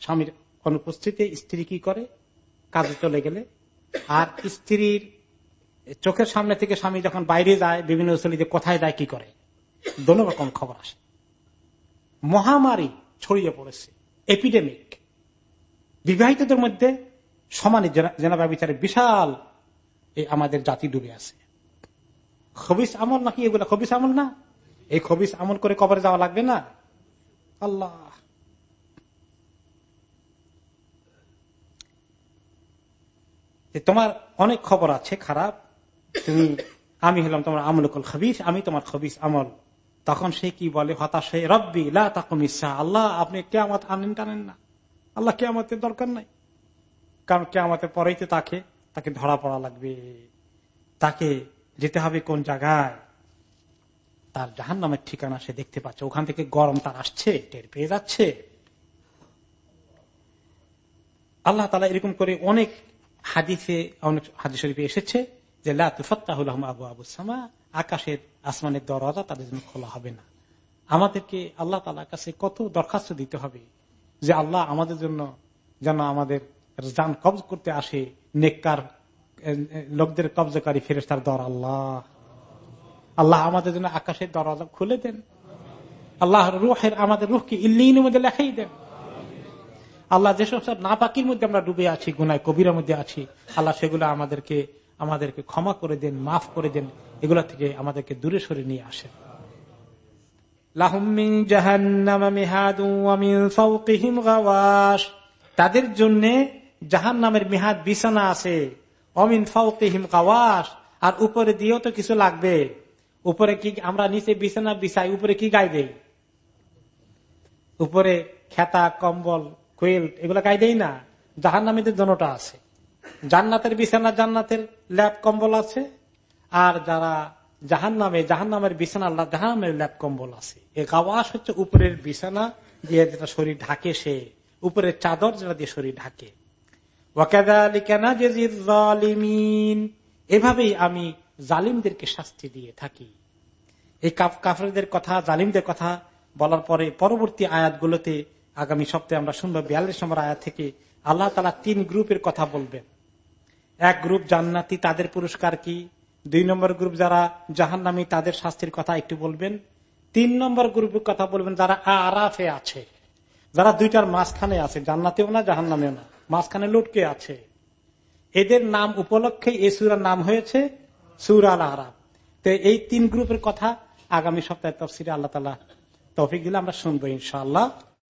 স্বামীর অনুপস্থিতি স্ত্রী কি করে? কাজে চলে গেলে। আর স্ত্রীর চোখের সামনে থেকে স্বামী যখন বাইরে যায়, বিভিন্ন স্থলীতে কোথায় যায়, কি করে? দোনো রকম খবর আসে। মহামারী ছড়িয়ে পড়েছে। এপিডেমিক বিবাহিতদের মধ্যে সমানে জেনাবা বিচারে বিশাল আমাদের জাতি ডুবে আছে। খবিস আমল নাকি এগুলা খবিস আমল না? এই খবিস আমল করে কবরে যাওয়া লাগবে না? আল্লাহ। তোমার অনেক খবর আছে খারাপ, তুমি, আমি হলাম তোমার আমলকুল খবিস, আমি তোমার খবিস আমল। তখন সে কি বলে? হতাশ রব্বি লাকুমিসা আল্লাহ আপনি কে আমার আনেন টানেন না। আল্লাহ কে আমাদের দরকার নাই। কারণ কে আমাদের পরেই তো তাকে তাকে ধরা পড়া লাগবে। তাকে যেতে হবে কোন জায়গায়? তার জাহান নামের ঠিকানা সে দেখতে পাচ্ছে। ওখান থেকে গরম তার আসছে, টের পেয়ে যাচ্ছে। আল্লাহ তালা এরকম করে অনেক হাদিসে, অনেক হাদিস শরীফে এসেছে যে লাতুফাত্তাহুল আবু আবু সামা আকাশের আসমানের দরজা তাদের জন্য খোলা হবে না। আমাদেরকে আল্লাহ তালার কাছে কত দরখাস্ত দিতে হবে? যে আল্লাহ আমাদের জন্য যেন আমাদের যান কবজ করতে আসে, নেককার লোকদের কবজকারী ফেরেস্তার দর আল্লাহ। আল্লাহ আমাদের জন্য আকাশের দরজা খুলে দেন। আল্লাহ রুহের, আমাদের রুহকে ইল্লিনের মধ্যে লেখাই দেন। আল্লাহ যেসব সব নাপাকির মধ্যে আমরা ডুবে আছি, গুনায় কবিরের মধ্যে আছি, আল্লাহ সেগুলো আমাদেরকে আমাদেরকে ক্ষমা করে দেন, মাফ করে দেন, এগুলা থেকে আমাদেরকে দূরে সরে নিয়ে আসেন। তাদের জন্য জাহান নামের মেহাদ বিছানা আছে। অমিন ফাউকিহিম কাওয়াস আর উপরে দিয়েও তো কিছু লাগবে। উপরে কি আমরা নিচে বিছানা বিছাই, উপরে কি গাই দেই? উপরে খেতা, কম্বল কোয়েল এগুলো গাই দেই না। জাহান নামীদের জনটা আছে। জান্নাতের বিছানা জান্নাতের ল্যাব কম্বল আছে। আর যারা জাহান নামে জাহান নামের বিছানা, আল্লাহ জাহানের ল্যাব কম্বল আছে। এ গাওয়াস হচ্ছে উপরের বিছানা দিয়ে যেটা শরীর ঢাকে সে, উপরের চাদর যেটা দিয়ে শরীর ঢাকে। এভাবেই আমি জালিমদেরকে শাস্তি দিয়ে থাকি। এই কাফেরদের কথা, জালিমদের কথা বলার পরে পরবর্তী আয়াতগুলোতে আগামী সপ্তাহে আমরা শুনব বিয়াল্লিশ নম্বর আয়াত থেকে আল্লাহ তালা তিন গ্রুপের কথা বলবেন। এক গ্রুপ জান্নাতি, তাদের পুরস্কার কি? দুই নম্বর গ্রুপ যারা জাহান নামি তাদের শাস্তির কথা একটু বলবেন। তিন নম্বর গ্রুপের কথা বলবেন যারা আরাফে আছে। যারা দুইটার মাঝখানে আছে, জান্নাতেও না জাহান নামেও না। মাঝখানে লুটকে আছে। এদের নাম উপলক্ষে এই সুরার নাম হয়েছে সুর আল আরাব তো এই তিন গ্রুপের কথা আগামী সপ্তাহে তফসিরে আল্লাহ তালা তফিক দিলে আমরা শুনব ইনশাআল্লাহ।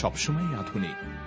সবসময় আধুনিক।